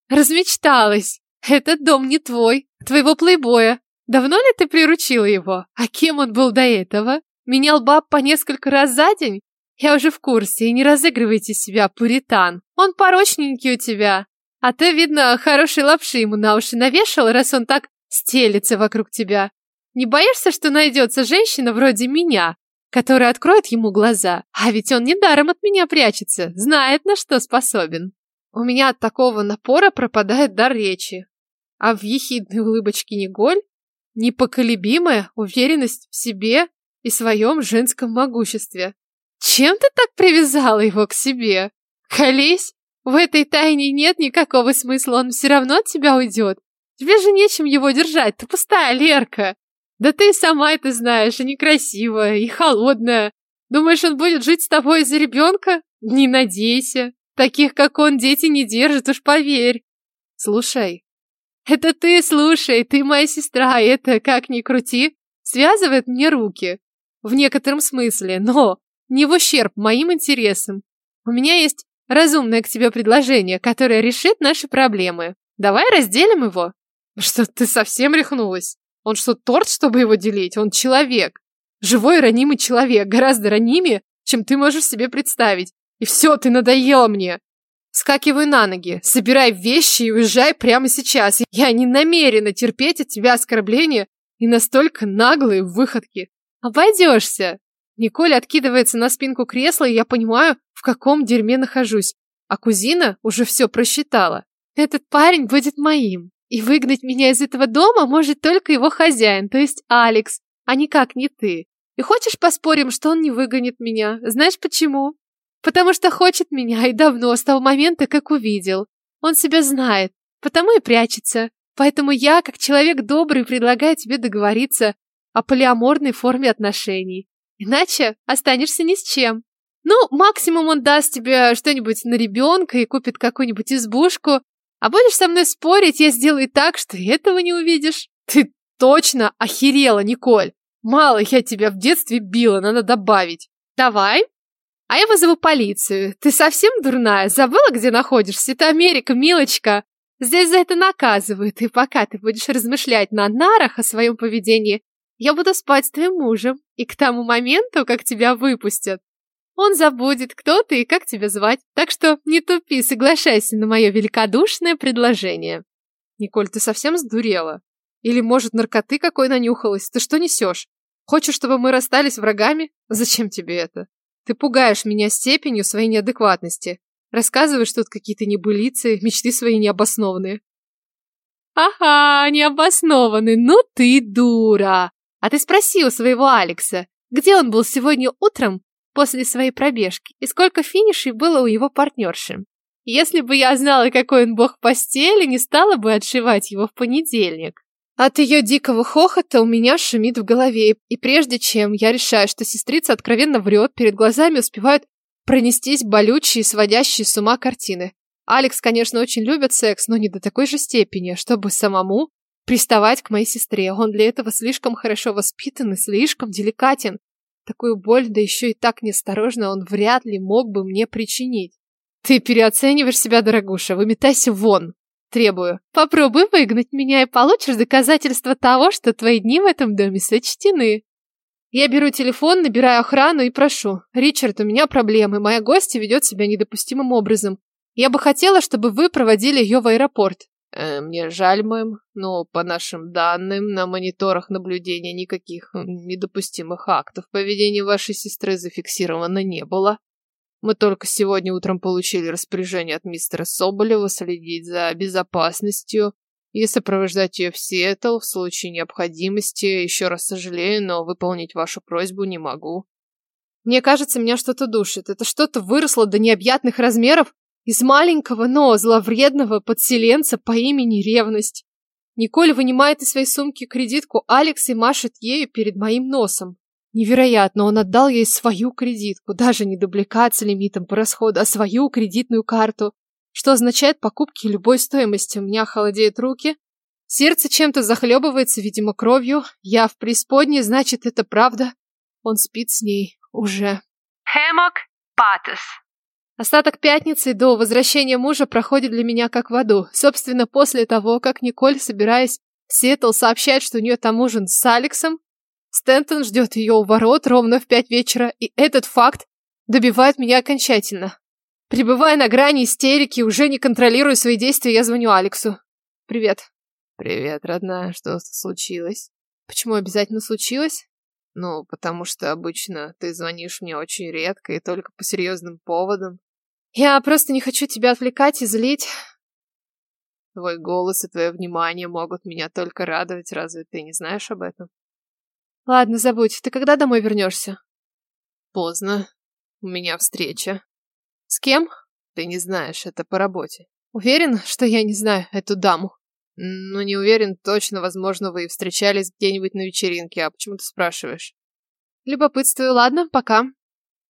Размечталась. Этот дом не твой, твоего плейбоя. Давно ли ты приручила его? А кем он был до этого? Менял баб по несколько раз за день? Я уже в курсе, и не разыгрывайте себя, пуритан. Он порочненький у тебя. А ты, видно, хорошей лапши ему на уши навешал, раз он так стелится вокруг тебя. Не боишься, что найдется женщина вроде меня, которая откроет ему глаза? А ведь он недаром от меня прячется, знает, на что способен. У меня от такого напора пропадает дар речи. А в ехидной улыбочке Неголь непоколебимая уверенность в себе и своем женском могуществе. Чем ты так привязала его к себе? Колись, в этой тайне нет никакого смысла, он все равно от тебя уйдет. Тебе же нечем его держать, ты пустая Лерка. Да ты сама это знаешь, и некрасивая, и холодная. Думаешь, он будет жить с тобой из-за ребенка? Не надейся. Таких, как он, дети не держат, уж поверь. Слушай. Это ты слушай, ты моя сестра, это, как ни крути, связывает мне руки. В некотором смысле, но не в ущерб моим интересам. У меня есть разумное к тебе предложение, которое решит наши проблемы. Давай разделим его. Что ты совсем рехнулась? Он что, торт, чтобы его делить? Он человек. Живой ранимый человек, гораздо ранимее, чем ты можешь себе представить. И все, ты надоела мне. Скакивай на ноги, собирай вещи и уезжай прямо сейчас. Я не намерена терпеть от тебя оскорбления и настолько наглые выходки. Обойдешься. Николь откидывается на спинку кресла, и я понимаю, в каком дерьме нахожусь. А кузина уже все просчитала. Этот парень будет моим. И выгнать меня из этого дома может только его хозяин, то есть Алекс, а никак не ты. И хочешь поспорим, что он не выгонит меня? Знаешь почему? Потому что хочет меня и давно, с того момента, как увидел. Он себя знает, потому и прячется. Поэтому я, как человек добрый, предлагаю тебе договориться о полиаморной форме отношений. Иначе останешься ни с чем. Ну, максимум он даст тебе что-нибудь на ребенка и купит какую-нибудь избушку. А будешь со мной спорить, я сделаю так, что этого не увидишь. Ты точно охерела, Николь. Мало я тебя в детстве била, надо добавить. Давай. А я вызову полицию. Ты совсем дурная? Забыла, где находишься? Это Америка, милочка. Здесь за это наказывают, и пока ты будешь размышлять на нарах о своем поведении, я буду спать с твоим мужем, и к тому моменту, как тебя выпустят, он забудет, кто ты и как тебя звать. Так что не тупи, соглашайся на мое великодушное предложение. Николь, ты совсем сдурела? Или, может, наркоты какой нанюхалась? Ты что несешь? Хочешь, чтобы мы расстались врагами? Зачем тебе это? Ты пугаешь меня степенью своей неадекватности. Рассказываешь тут какие-то небылицы, мечты свои необоснованные. Ага, необоснованные. Ну ты дура. А ты спроси у своего Алекса, где он был сегодня утром после своей пробежки и сколько финишей было у его партнерши. Если бы я знала, какой он бог постели, не стала бы отшивать его в понедельник. От ее дикого хохота у меня шумит в голове, и прежде чем я решаю, что сестрица откровенно врет, перед глазами успевают пронестись болючие, сводящие с ума картины. Алекс, конечно, очень любит секс, но не до такой же степени, чтобы самому приставать к моей сестре. Он для этого слишком хорошо воспитан и слишком деликатен. Такую боль, да еще и так неосторожно, он вряд ли мог бы мне причинить. Ты переоцениваешь себя, дорогуша, выметайся вон. Требую. Попробуй выгнать меня и получишь доказательство того, что твои дни в этом доме сочтены. Я беру телефон, набираю охрану и прошу. Ричард, у меня проблемы. Моя гостья ведет себя недопустимым образом. Я бы хотела, чтобы вы проводили ее в аэропорт. Э, мне жаль, мэм, но по нашим данным на мониторах наблюдения никаких недопустимых актов поведения вашей сестры зафиксировано не было. Мы только сегодня утром получили распоряжение от мистера Соболева следить за безопасностью и сопровождать ее в Сиэтл в случае необходимости. Еще раз сожалею, но выполнить вашу просьбу не могу. Мне кажется, меня что-то душит. Это что-то выросло до необъятных размеров из маленького, но зловредного подселенца по имени Ревность. Николь вынимает из своей сумки кредитку Алекс и машет ею перед моим носом. Невероятно, он отдал ей свою кредитку, даже не дубликат с лимитом по расходу, а свою кредитную карту, что означает покупки любой стоимости. У меня холодеют руки, сердце чем-то захлебывается, видимо, кровью. Я в преисподней, значит, это правда. Он спит с ней уже. Хэмок Патес. Остаток пятницы до возвращения мужа проходит для меня как в аду. Собственно, после того, как Николь, собираясь в Сиэтл, сообщает, что у нее там ужин с Алексом, Стэнтон ждет ее у ворот ровно в пять вечера, и этот факт добивает меня окончательно. Прибывая на грани истерики, уже не контролируя свои действия, я звоню Алексу. «Привет». «Привет, родная. Что случилось?» «Почему обязательно случилось?» Ну, потому что обычно ты звонишь мне очень редко и только по серьезным поводам. Я просто не хочу тебя отвлекать и злить. Твой голос и твое внимание могут меня только радовать, разве ты не знаешь об этом? Ладно, забудь. Ты когда домой вернешься? Поздно. У меня встреча. С кем? Ты не знаешь, это по работе. Уверен, что я не знаю эту даму? Ну, не уверен точно, возможно, вы встречались где-нибудь на вечеринке, а почему ты спрашиваешь? Любопытствую, ладно, пока.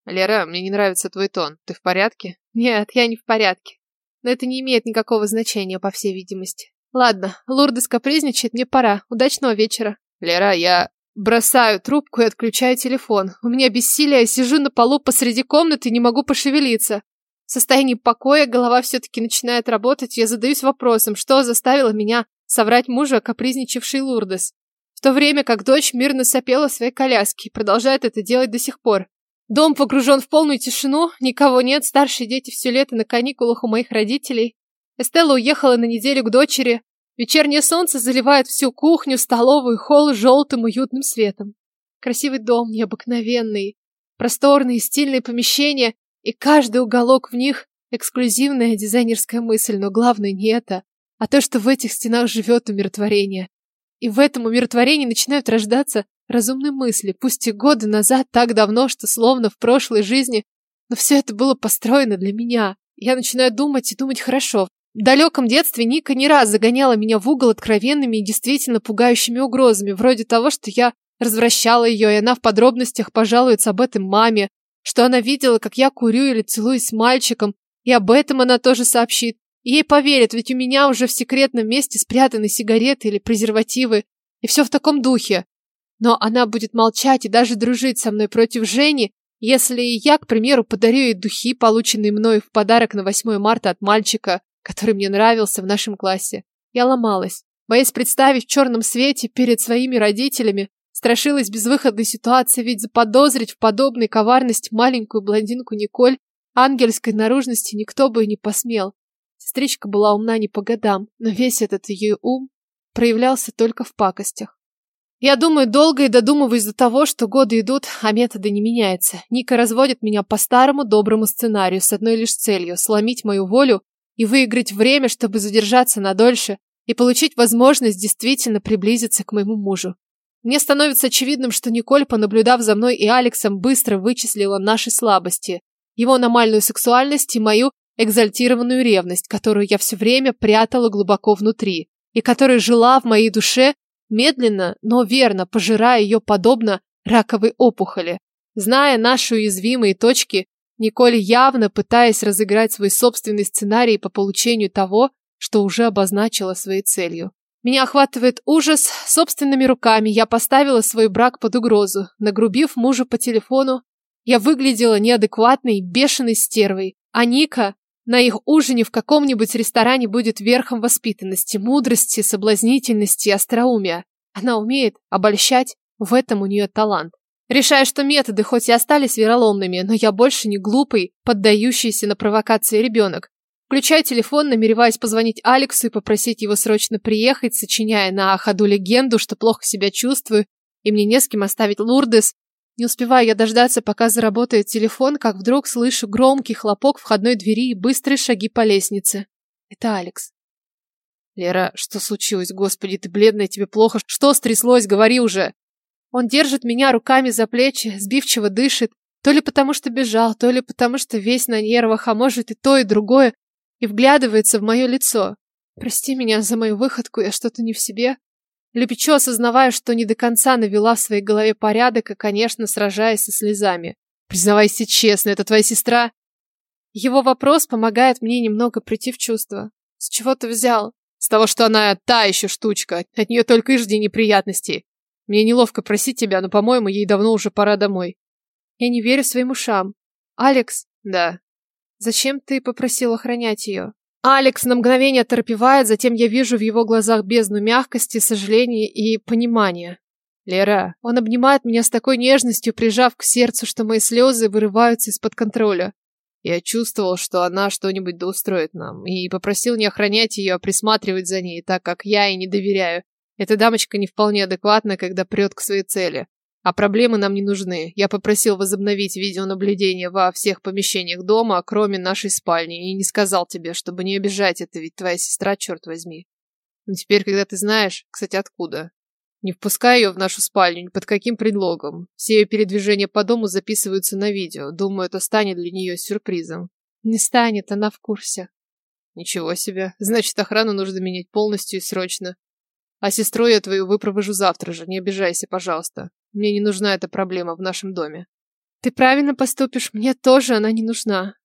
Лера, мне не нравится твой тон. Ты в порядке? Нет, я не в порядке. Но это не имеет никакого значения, по всей видимости. Ладно, Лурдес капризничает, мне пора. Удачного вечера. Лера, я... Бросаю трубку и отключаю телефон. У меня бессилие, сижу на полу посреди комнаты и не могу пошевелиться. В состоянии покоя голова все-таки начинает работать, я задаюсь вопросом, что заставило меня соврать мужа, капризничавший Лурдес. В то время как дочь мирно сопела в своей коляске и продолжает это делать до сих пор. Дом погружен в полную тишину, никого нет, старшие дети все лето на каникулах у моих родителей. Эстелла уехала на неделю к дочери. Вечернее солнце заливает всю кухню, столовую, холл желтым уютным светом. Красивый дом, необыкновенный. Просторные, стильные помещения, и каждый уголок в них эксклюзивная дизайнерская мысль, но главное не это, а то, что в этих стенах живет умиротворение. И в этом умиротворении начинают рождаться разумные мысли, пусть и годы назад, так давно, что словно в прошлой жизни, но все это было построено для меня. Я начинаю думать и думать хорошо. В далеком детстве Ника не раз загоняла меня в угол откровенными и действительно пугающими угрозами, вроде того, что я развращала ее, и она в подробностях пожалуется об этом маме, что она видела, как я курю или целуюсь с мальчиком, и об этом она тоже сообщит. Ей поверят, ведь у меня уже в секретном месте спрятаны сигареты или презервативы, и все в таком духе. Но она будет молчать и даже дружить со мной против Жени, если я, к примеру, подарю ей духи, полученные мною в подарок на 8 марта от мальчика, который мне нравился в нашем классе. Я ломалась, боясь представить в черном свете перед своими родителями, страшилась безвыходной ситуации, ведь заподозрить в подобной коварности маленькую блондинку Николь ангельской наружности никто бы и не посмел. Сестричка была умна не по годам, но весь этот ее ум проявлялся только в пакостях. Я думаю долго и додумываюсь до того, что годы идут, а методы не меняются. Ника разводит меня по старому доброму сценарию с одной лишь целью – сломить мою волю и выиграть время, чтобы задержаться надольше и получить возможность действительно приблизиться к моему мужу. Мне становится очевидным, что Николь, понаблюдав за мной и Алексом, быстро вычислила наши слабости, его аномальную сексуальность и мою экзальтированную ревность, которую я все время прятала глубоко внутри, и которая жила в моей душе медленно, но верно пожирая ее подобно раковой опухоли. Зная наши уязвимые точки, Николь явно пытаясь разыграть свой собственный сценарий по получению того, что уже обозначила своей целью. Меня охватывает ужас. Собственными руками я поставила свой брак под угрозу. Нагрубив мужа по телефону, я выглядела неадекватной, бешеной стервой. А Ника на их ужине в каком-нибудь ресторане будет верхом воспитанности, мудрости, соблазнительности и остроумия. Она умеет обольщать, в этом у нее талант. Решаю, что методы хоть и остались вероломными, но я больше не глупый, поддающийся на провокации ребенок. Включаю телефон, намереваясь позвонить Алексу и попросить его срочно приехать, сочиняя на ходу легенду, что плохо себя чувствую, и мне не с кем оставить Лурдес, не успеваю я дождаться, пока заработает телефон, как вдруг слышу громкий хлопок входной двери и быстрые шаги по лестнице. Это Алекс. Лера, что случилось? Господи, ты бледная, тебе плохо. Что стряслось? Говори уже. Он держит меня руками за плечи, сбивчиво дышит, то ли потому что бежал, то ли потому что весь на нервах, а может и то, и другое, и вглядывается в мое лицо. Прости меня за мою выходку, я что-то не в себе. Лепечу, осознавая, что не до конца навела в своей голове порядок и, конечно, сражаясь со слезами. «Признавайся честно, это твоя сестра?» Его вопрос помогает мне немного прийти в чувство. «С чего ты взял?» «С того, что она та еще штучка. От нее только и жди неприятностей. Мне неловко просить тебя, но, по-моему, ей давно уже пора домой». Я не верю своим ушам. «Алекс?» «Да». «Зачем ты попросил охранять ее?» Алекс на мгновение оторопевает, затем я вижу в его глазах бездну мягкости, сожаления и понимания. Лера, он обнимает меня с такой нежностью, прижав к сердцу, что мои слезы вырываются из-под контроля. Я чувствовал, что она что-нибудь доустроит нам, и попросил не охранять ее, а присматривать за ней, так как я ей не доверяю. Эта дамочка не вполне адекватна, когда прет к своей цели. А проблемы нам не нужны. Я попросил возобновить видеонаблюдение во всех помещениях дома, кроме нашей спальни, и не сказал тебе, чтобы не обижать это, ведь твоя сестра, черт возьми. Но теперь, когда ты знаешь, кстати, откуда, не впускай ее в нашу спальню ни под каким предлогом. Все ее передвижения по дому записываются на видео. Думаю, это станет для нее сюрпризом. Не станет, она в курсе. Ничего себе. Значит, охрану нужно менять полностью и срочно. А сестру я твою выпровожу завтра же, не обижайся, пожалуйста. Мне не нужна эта проблема в нашем доме. Ты правильно поступишь, мне тоже она не нужна.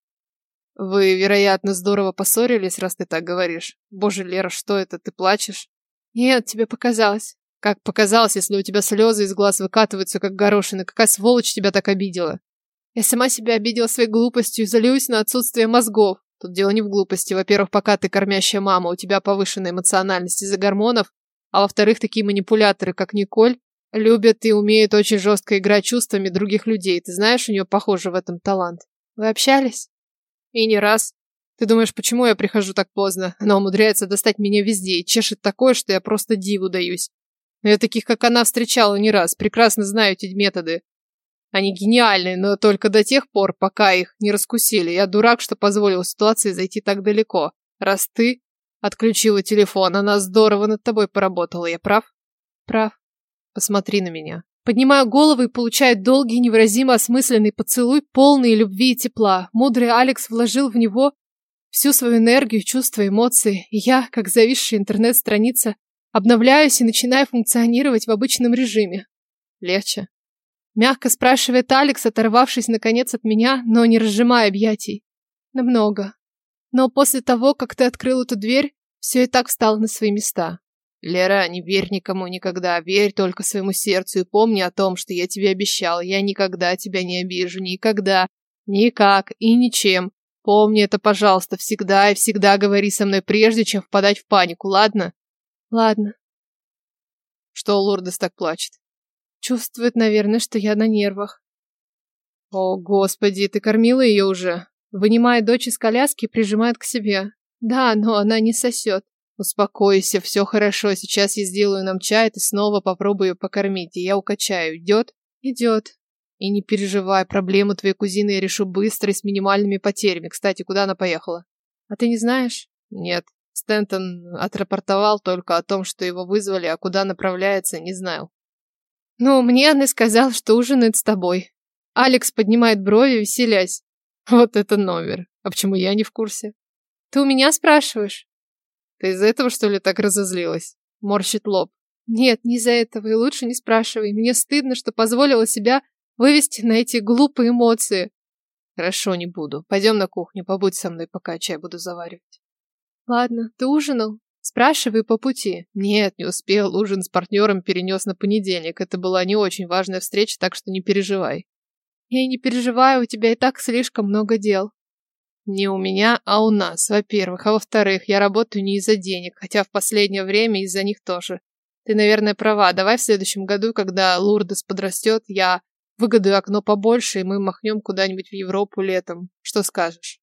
Вы, вероятно, здорово поссорились, раз ты так говоришь. Боже, Лера, что это, ты плачешь? Нет, тебе показалось. Как показалось, если у тебя слезы из глаз выкатываются, как горошины? Какая сволочь тебя так обидела? Я сама себя обидела своей глупостью и злюсь на отсутствие мозгов. Тут дело не в глупости. Во-первых, пока ты кормящая мама, у тебя повышенная эмоциональность из-за гормонов, а во-вторых, такие манипуляторы, как Николь, Любят и умеют очень жестко играть чувствами других людей. Ты знаешь, у нее, похоже, в этом талант. Вы общались? И не раз. Ты думаешь, почему я прихожу так поздно? Она умудряется достать меня везде и чешет такое, что я просто диву даюсь. Но я таких, как она, встречала не раз. Прекрасно знаю эти методы. Они гениальны, но только до тех пор, пока их не раскусили. Я дурак, что позволил ситуации зайти так далеко. Раз ты отключила телефон, она здорово над тобой поработала. Я прав? Прав. Посмотри на меня. Поднимаю голову и получаю долгий, невыразимо осмысленный поцелуй, полный любви и тепла. Мудрый Алекс вложил в него всю свою энергию, чувства, эмоции. И я, как зависшая интернет-страница, обновляюсь и начинаю функционировать в обычном режиме. Легче. Мягко спрашивает Алекс, оторвавшись наконец от меня, но не разжимая объятий. Намного. Но после того, как ты открыл эту дверь, все и так встало на свои места. Лера, не верь никому никогда, верь только своему сердцу и помни о том, что я тебе обещал. Я никогда тебя не обижу, никогда, никак и ничем. Помни это, пожалуйста, всегда и всегда говори со мной прежде, чем впадать в панику, ладно? Ладно. Что Лордес так плачет? Чувствует, наверное, что я на нервах. О, господи, ты кормила ее уже? Вынимает дочь из коляски и прижимает к себе. Да, но она не сосет. Успокойся, все хорошо. Сейчас я сделаю нам чай, ты снова попробую покормить, и я укачаю. Идет? Идет. И не переживай, проблему твоей кузины я решу быстро и с минимальными потерями. Кстати, куда она поехала? А ты не знаешь? Нет. Стентон отрапортовал только о том, что его вызвали, а куда направляется, не знаю. Ну, мне Анны сказал, что ужинает с тобой. Алекс поднимает брови, веселясь. Вот это номер. А почему я не в курсе? Ты у меня спрашиваешь? Ты из-за этого, что ли, так разозлилась? Морщит лоб. Нет, не из-за этого, и лучше не спрашивай. Мне стыдно, что позволила себя вывести на эти глупые эмоции. Хорошо, не буду. Пойдем на кухню, побудь со мной, пока чай буду заваривать. Ладно, ты ужинал? Спрашивай по пути. Нет, не успел. Ужин с партнером перенес на понедельник. Это была не очень важная встреча, так что не переживай. Я и не переживаю, у тебя и так слишком много дел. Не у меня, а у нас, во-первых. А во-вторых, я работаю не из-за денег, хотя в последнее время из-за них тоже. Ты, наверное, права. Давай в следующем году, когда Лурдес подрастет, я выгодую окно побольше, и мы махнем куда-нибудь в Европу летом. Что скажешь?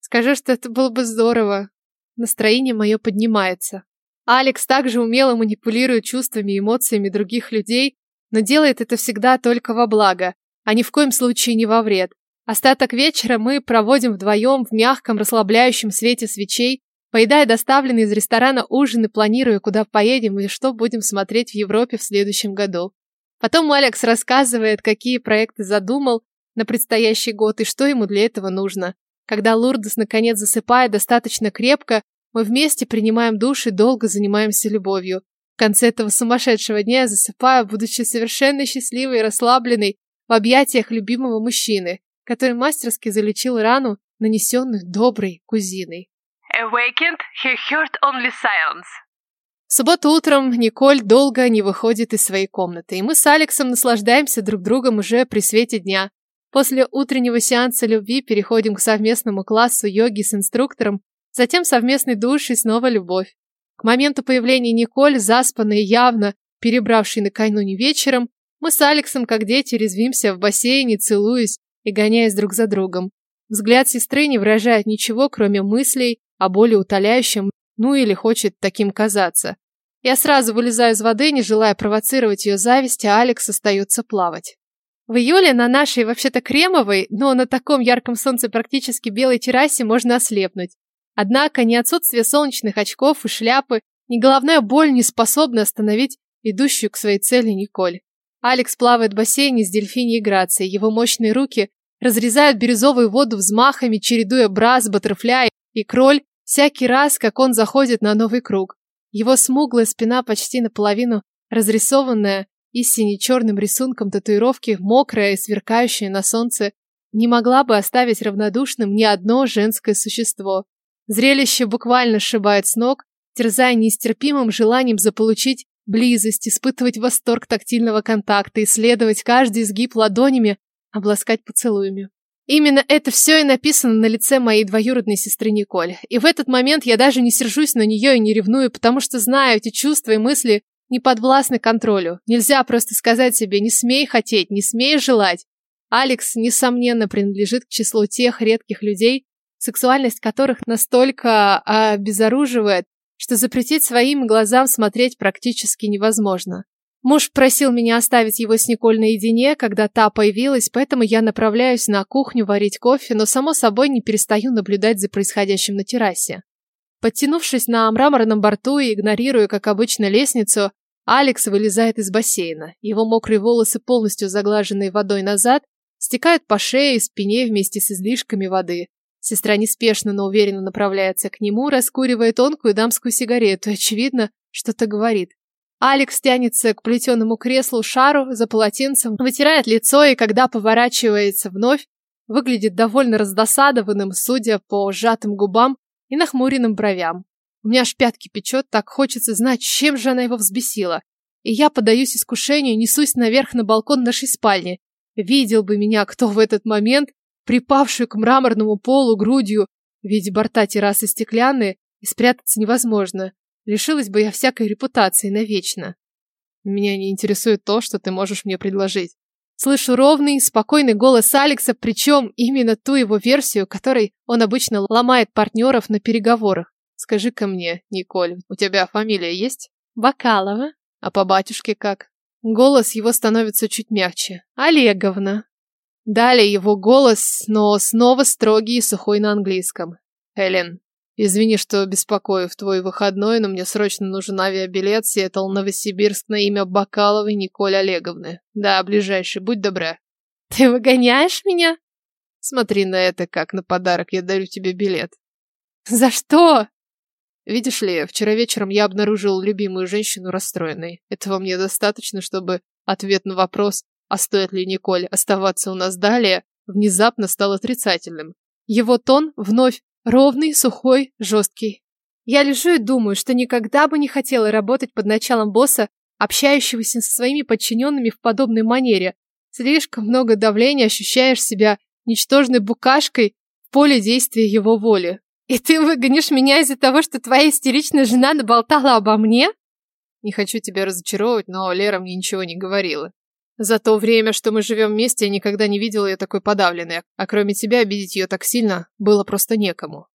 Скажи, что это было бы здорово. Настроение мое поднимается. Алекс также умело манипулирует чувствами и эмоциями других людей, но делает это всегда только во благо, а ни в коем случае не во вред. Остаток вечера мы проводим вдвоем в мягком, расслабляющем свете свечей, поедая доставленный из ресторана ужин и планируя, куда поедем и что будем смотреть в Европе в следующем году. Потом Алекс рассказывает, какие проекты задумал на предстоящий год и что ему для этого нужно. Когда Лурдес наконец засыпает достаточно крепко, мы вместе принимаем душ и долго занимаемся любовью. В конце этого сумасшедшего дня я засыпаю, будучи совершенно счастливой и расслабленной в объятиях любимого мужчины, который мастерски залечил рану, нанесенную доброй кузиной. Awakened, he heard only silence. В субботу утром Николь долго не выходит из своей комнаты, и мы с Алексом наслаждаемся друг другом уже при свете дня. После утреннего сеанса любви переходим к совместному классу йоги с инструктором, затем совместный душ и снова любовь. К моменту появления Николь, заспанной явно перебравшей накануне вечером, мы с Алексом, как дети, резвимся в бассейне, целуясь и гоняясь друг за другом. Взгляд сестры не выражает ничего, кроме мыслей о более утоляющем, ну или хочет таким казаться. Я сразу вылезаю из воды, не желая провоцировать ее зависть, а Алекс остается плавать. В июле на нашей вообще-то кремовой, но на таком ярком солнце практически белой террасе можно ослепнуть. Однако ни отсутствие солнечных очков и шляпы, ни головная боль не способны остановить идущую к своей цели Николь. Алекс плавает в бассейне с дельфиньей грацией, его мощные руки разрезают бирюзовую воду взмахами, чередуя брас, баттерфляй и кроль всякий раз, как он заходит на новый круг. Его смуглая спина почти наполовину разрисованная и сине-черным рисунком татуировки, мокрая и сверкающая на солнце, не могла бы оставить равнодушным ни одно женское существо. Зрелище буквально сшибает с ног, терзая нестерпимым желанием заполучить близость, испытывать восторг тактильного контакта, исследовать каждый изгиб ладонями, обласкать поцелуями. Именно это все и написано на лице моей двоюродной сестры Николь. И в этот момент я даже не сержусь на нее и не ревную, потому что знаю эти чувства и мысли не подвластны контролю. Нельзя просто сказать себе «не смей хотеть, не смей желать». Алекс, несомненно, принадлежит к числу тех редких людей, сексуальность которых настолько обезоруживает, что запретить своим глазам смотреть практически невозможно. Муж просил меня оставить его с Николь наедине, когда та появилась, поэтому я направляюсь на кухню варить кофе, но само собой не перестаю наблюдать за происходящим на террасе. Подтянувшись на мраморном борту и игнорируя, как обычно, лестницу, Алекс вылезает из бассейна. Его мокрые волосы, полностью заглаженные водой назад, стекают по шее и спине вместе с излишками воды. Сестра неспешно, но уверенно направляется к нему, раскуривая тонкую дамскую сигарету, очевидно, что-то говорит. Алекс тянется к плетеному креслу шару за полотенцем, вытирает лицо и, когда поворачивается вновь, выглядит довольно раздосадованным, судя по сжатым губам и нахмуренным бровям. У меня аж пятки печет, так хочется знать, чем же она его взбесила. И я подаюсь искушению, несусь наверх на балкон нашей спальни. Видел бы меня кто в этот момент, припавшую к мраморному полу грудью, ведь борта террасы стеклянные, и спрятаться невозможно. Лишилась бы я всякой репутации навечно. Меня не интересует то, что ты можешь мне предложить. Слышу ровный, спокойный голос Алекса, причем именно ту его версию, которой он обычно ломает партнеров на переговорах. Скажи-ка мне, Николь, у тебя фамилия есть? Бакалова. А по батюшке как? Голос его становится чуть мягче. Олеговна. Далее его голос, но снова строгий и сухой на английском. Эллен, извини, что беспокою в твой выходной, но мне срочно нужен авиабилет Сиэтл-Новосибирск на имя Бакаловой Николь Олеговны. Да, ближайший, будь добра. Ты выгоняешь меня? Смотри на это, как на подарок я дарю тебе билет. За что? Видишь ли, вчера вечером я обнаружил любимую женщину расстроенной. Этого мне достаточно, чтобы ответ на вопрос, а стоит ли Николь оставаться у нас далее, внезапно стал отрицательным. Его тон вновь ровный, сухой, жесткий. Я лежу и думаю, что никогда бы не хотела работать под началом босса, общающегося со своими подчиненными в подобной манере. Слишком много давления, ощущаешь себя ничтожной букашкой в поле действия его воли. И ты выгонишь меня из-за того, что твоя истеричная жена наболтала обо мне? Не хочу тебя разочаровывать, но Лера мне ничего не говорила. За то время, что мы живем вместе, я никогда не видела ее такой подавленной, а кроме тебя обидеть ее так сильно было просто некому.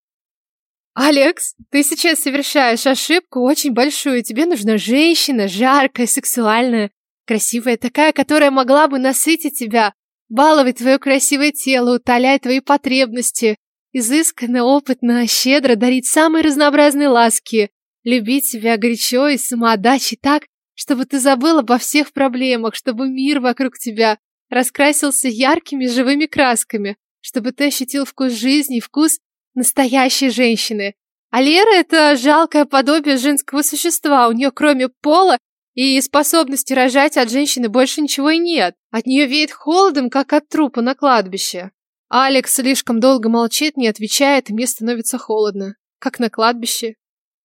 Алекс, ты сейчас совершаешь ошибку очень большую. Тебе нужна женщина, жаркая, сексуальная, красивая, такая, которая могла бы насытить тебя, баловать твое красивое тело, утолять твои потребности, изысканно, опытно, щедро дарить самые разнообразные ласки, любить тебя горячо и самоотдачей так, чтобы ты забыл обо всех проблемах, чтобы мир вокруг тебя раскрасился яркими живыми красками, чтобы ты ощутил вкус жизни вкус настоящей женщины. А Лера — это жалкое подобие женского существа, у нее кроме пола и способности рожать от женщины больше ничего и нет. От нее веет холодом, как от трупа на кладбище. Алекс слишком долго молчит, не отвечает, и мне становится холодно, как на кладбище.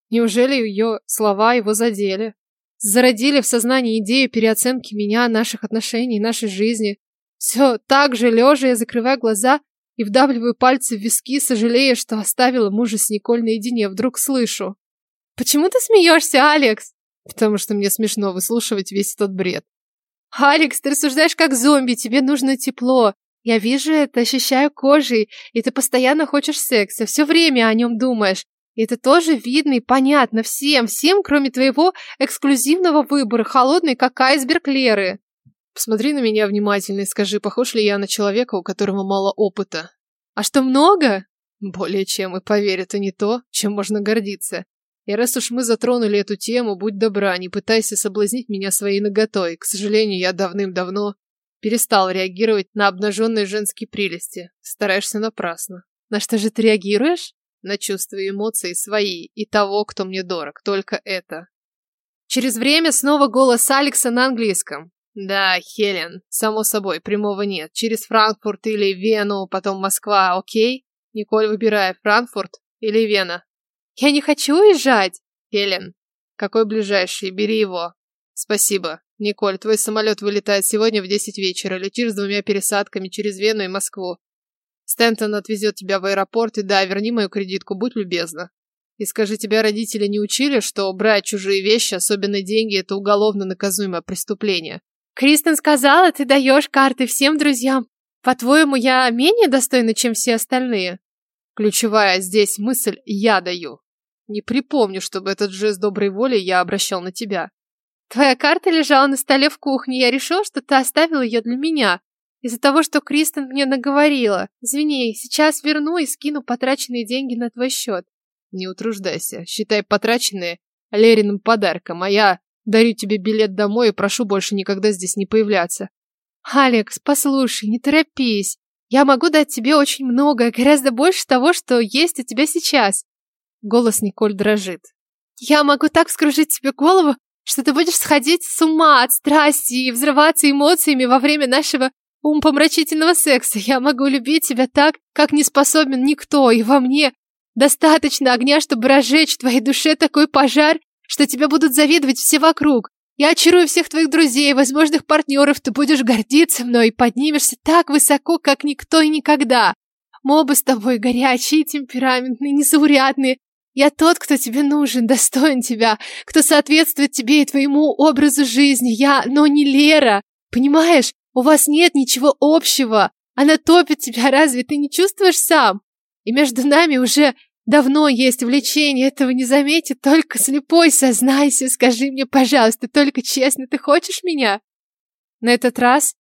Неужели ее слова его задели? Зародили в сознании идею переоценки меня, наших отношений, нашей жизни. Все так же, лежа, я закрываю глаза и вдавливаю пальцы в виски, сожалея, что оставила мужа с Николь наедине. Вдруг слышу. «Почему ты смеешься, Алекс?» «Потому что мне смешно выслушивать весь этот бред». «Алекс, ты рассуждаешь как зомби, тебе нужно тепло. Я вижу это, ощущаю кожей, и ты постоянно хочешь секса, все время о нем думаешь. Это тоже видно и понятно всем, всем, кроме твоего эксклюзивного выбора, холодный, как айсберг Леры. Посмотри на меня внимательно и скажи, похож ли я на человека, у которого мало опыта. А что, много? Более чем, и поверь, это не то, чем можно гордиться. И раз уж мы затронули эту тему, будь добра, не пытайся соблазнить меня своей наготой. К сожалению, я давным-давно перестал реагировать на обнаженные женские прелести. Стараешься напрасно. На что же ты реагируешь? На чувства и эмоции свои и того, кто мне дорог. Только это. Через время снова голос Алекса на английском. Да, Хелен, само собой, прямого нет. Через Франкфурт или Вену, потом Москва, окей? Николь, выбирай, Франкфурт или Вена. Я не хочу уезжать. Хелен, какой ближайший? Бери его. Спасибо. Николь, твой самолет вылетает сегодня в 10 вечера. Летишь с двумя пересадками через Вену и Москву. Стэнтон отвезет тебя в аэропорт, и да, верни мою кредитку, будь любезна. И скажи, тебя родители не учили, что брать чужие вещи, особенно деньги, это уголовно наказуемое преступление? Кристен сказала, ты даешь карты всем друзьям. По-твоему, я менее достойна, чем все остальные? Ключевая здесь мысль «я даю». Не припомню, чтобы этот жест доброй воли я обращал на тебя. Твоя карта лежала на столе в кухне, я решил, что ты оставил ее для меня. Из-за того, что Кристен мне наговорила. Извини, сейчас верну и скину потраченные деньги на твой счет. Не утруждайся. Считай потраченные Лериным подарком, а я дарю тебе билет домой и прошу больше никогда здесь не появляться. Алекс, послушай, не торопись. Я могу дать тебе очень многое, гораздо больше того, что есть у тебя сейчас. Голос Николь дрожит. Я могу так вскружить тебе голову, что ты будешь сходить с ума от страсти и взрываться эмоциями во время нашего умопомрачительного секса. Я могу любить тебя так, как не способен никто, и во мне достаточно огня, чтобы разжечь в твоей душе такой пожар, что тебя будут завидовать все вокруг. Я очарую всех твоих друзей, возможных партнеров, ты будешь гордиться мной и поднимешься так высоко, как никто и никогда. Мы оба с тобой горячие, темпераментные, незаурядные. Я тот, кто тебе нужен, достоин тебя, кто соответствует тебе и твоему образу жизни. Я, но не Лера. Понимаешь, у вас нет ничего общего. Она топит тебя, разве ты не чувствуешь сам? И между нами уже давно есть влечение, этого не заметит только слепой, сознайся, скажи мне, пожалуйста, только честно, ты хочешь меня? На этот раз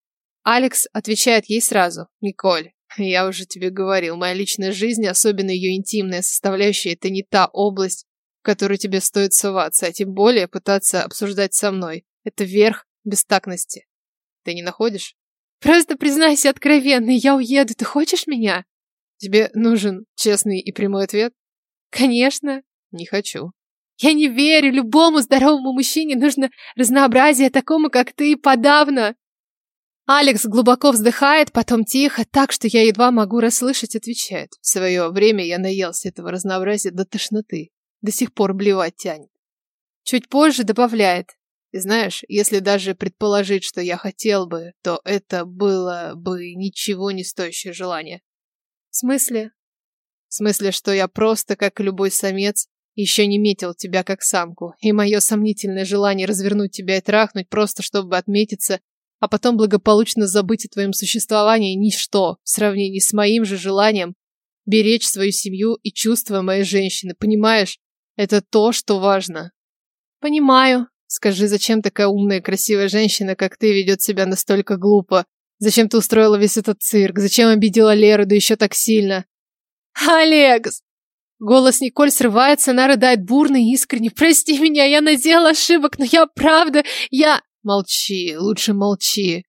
Алекс отвечает ей сразу. Николь, я уже тебе говорил, моя личная жизнь, особенно ее интимная составляющая, это не та область, в которую тебе стоит соваться, а тем более пытаться обсуждать со мной. Это верх бестактности. Ты не находишь? Просто признайся откровенно, я уеду, ты хочешь меня? Тебе нужен честный и прямой ответ? Конечно. Не хочу. Я не верю, любому здоровому мужчине нужно разнообразие такому, как ты, подавно. Алекс глубоко вздыхает, потом тихо, так что я едва могу расслышать, отвечает. В свое время я наелся этого разнообразия до тошноты. До сих пор блевать тянет. Чуть позже добавляет. И знаешь, если даже предположить, что я хотел бы, то это было бы ничего не стоящее желание. В смысле? В смысле, что я просто, как любой самец, еще не метил тебя как самку, и мое сомнительное желание развернуть тебя и трахнуть, просто чтобы отметиться, а потом благополучно забыть о твоем существовании ничто в сравнении с моим же желанием беречь свою семью и чувства моей женщины, понимаешь? Это то, что важно. Понимаю. Скажи, зачем такая умная и красивая женщина, как ты, ведет себя настолько глупо? Зачем ты устроила весь этот цирк? Зачем обидела Леру, да еще так сильно? Алекс! Голос Николь срывается, она рыдает бурно и искренне. Прости меня, я наделала ошибок, но я правда, я... Молчи, лучше молчи.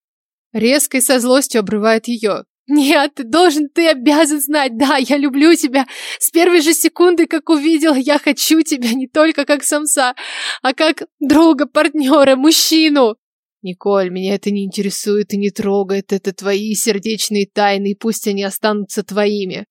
Резко и со злостью обрывает ее. Нет, ты должен, ты обязан знать. Да, я люблю тебя. С первой же секунды, как увидела, я хочу тебя не только как самца, а как друга, партнера, мужчину. Николь, меня это не интересует и не трогает. Это твои сердечные тайны, и пусть они останутся твоими.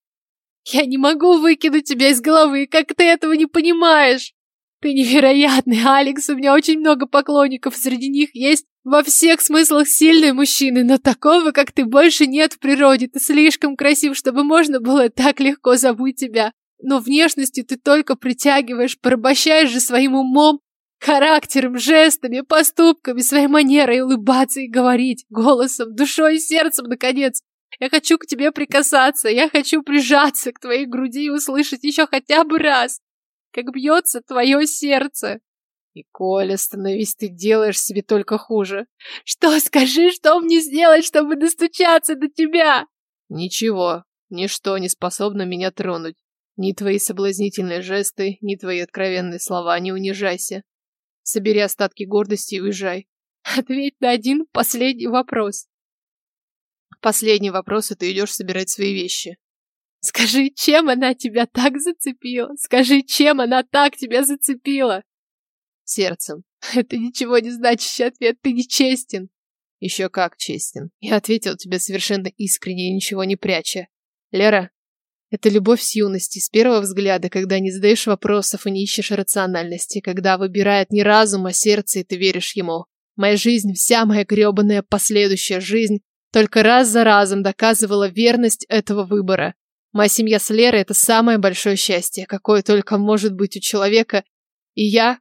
Я не могу выкинуть тебя из головы, как ты этого не понимаешь. Ты невероятный, Алекс, у меня очень много поклонников, среди них есть во всех смыслах сильные мужчины, но такого, как ты, больше нет в природе. Ты слишком красив, чтобы можно было так легко забыть тебя. Но внешностью ты только притягиваешь, порабощаешь же своим умом характером, жестами, поступками, своей манерой улыбаться и говорить, голосом, душой и сердцем, наконец. Я хочу к тебе прикасаться, я хочу прижаться к твоей груди и услышать еще хотя бы раз, как бьется твое сердце. И, Коля, становись, ты делаешь себе только хуже. Что, скажи, что мне сделать, чтобы достучаться до тебя? Ничего, ничто не способно меня тронуть. Ни твои соблазнительные жесты, ни твои откровенные слова, не унижайся. Собери остатки гордости и уезжай. Ответь на один последний вопрос. Последний вопрос, и ты идешь собирать свои вещи. Скажи, чем она тебя так зацепила? Скажи, чем она так тебя зацепила? Сердцем. Это ничего не значащий ответ, ты нечестен. Еще как честен. Я ответил тебе совершенно искренне и ничего не пряча. Лера, это любовь с юности, с первого взгляда, когда не задаешь вопросов и не ищешь рациональности, когда выбирает не разум, а сердце, и ты веришь ему. Моя жизнь, вся моя гребаная последующая жизнь, только раз за разом доказывала верность этого выбора. Моя семья с Лерой – это самое большое счастье, какое только может быть у человека, и я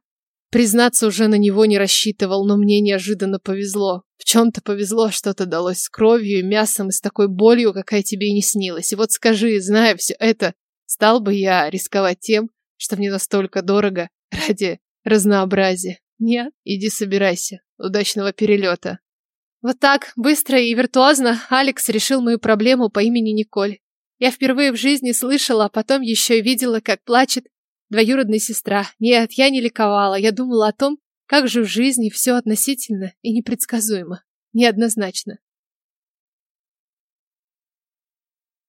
Признаться, уже на него не рассчитывал, но мне неожиданно повезло. В чем-то повезло, что-то далось с кровью и мясом, и с такой болью, какая тебе и не снилась. И вот скажи, зная все это, стал бы я рисковать тем, что мне настолько дорого, ради разнообразия? Нет? Иди собирайся. Удачного перелета. Вот так, быстро и виртуозно, Алекс решил мою проблему по имени Николь. Я впервые в жизни слышала, а потом еще и видела, как плачет двоюродная сестра. Нет, я не ликовала. Я думала о том, как же в жизни все относительно и непредсказуемо, неоднозначно.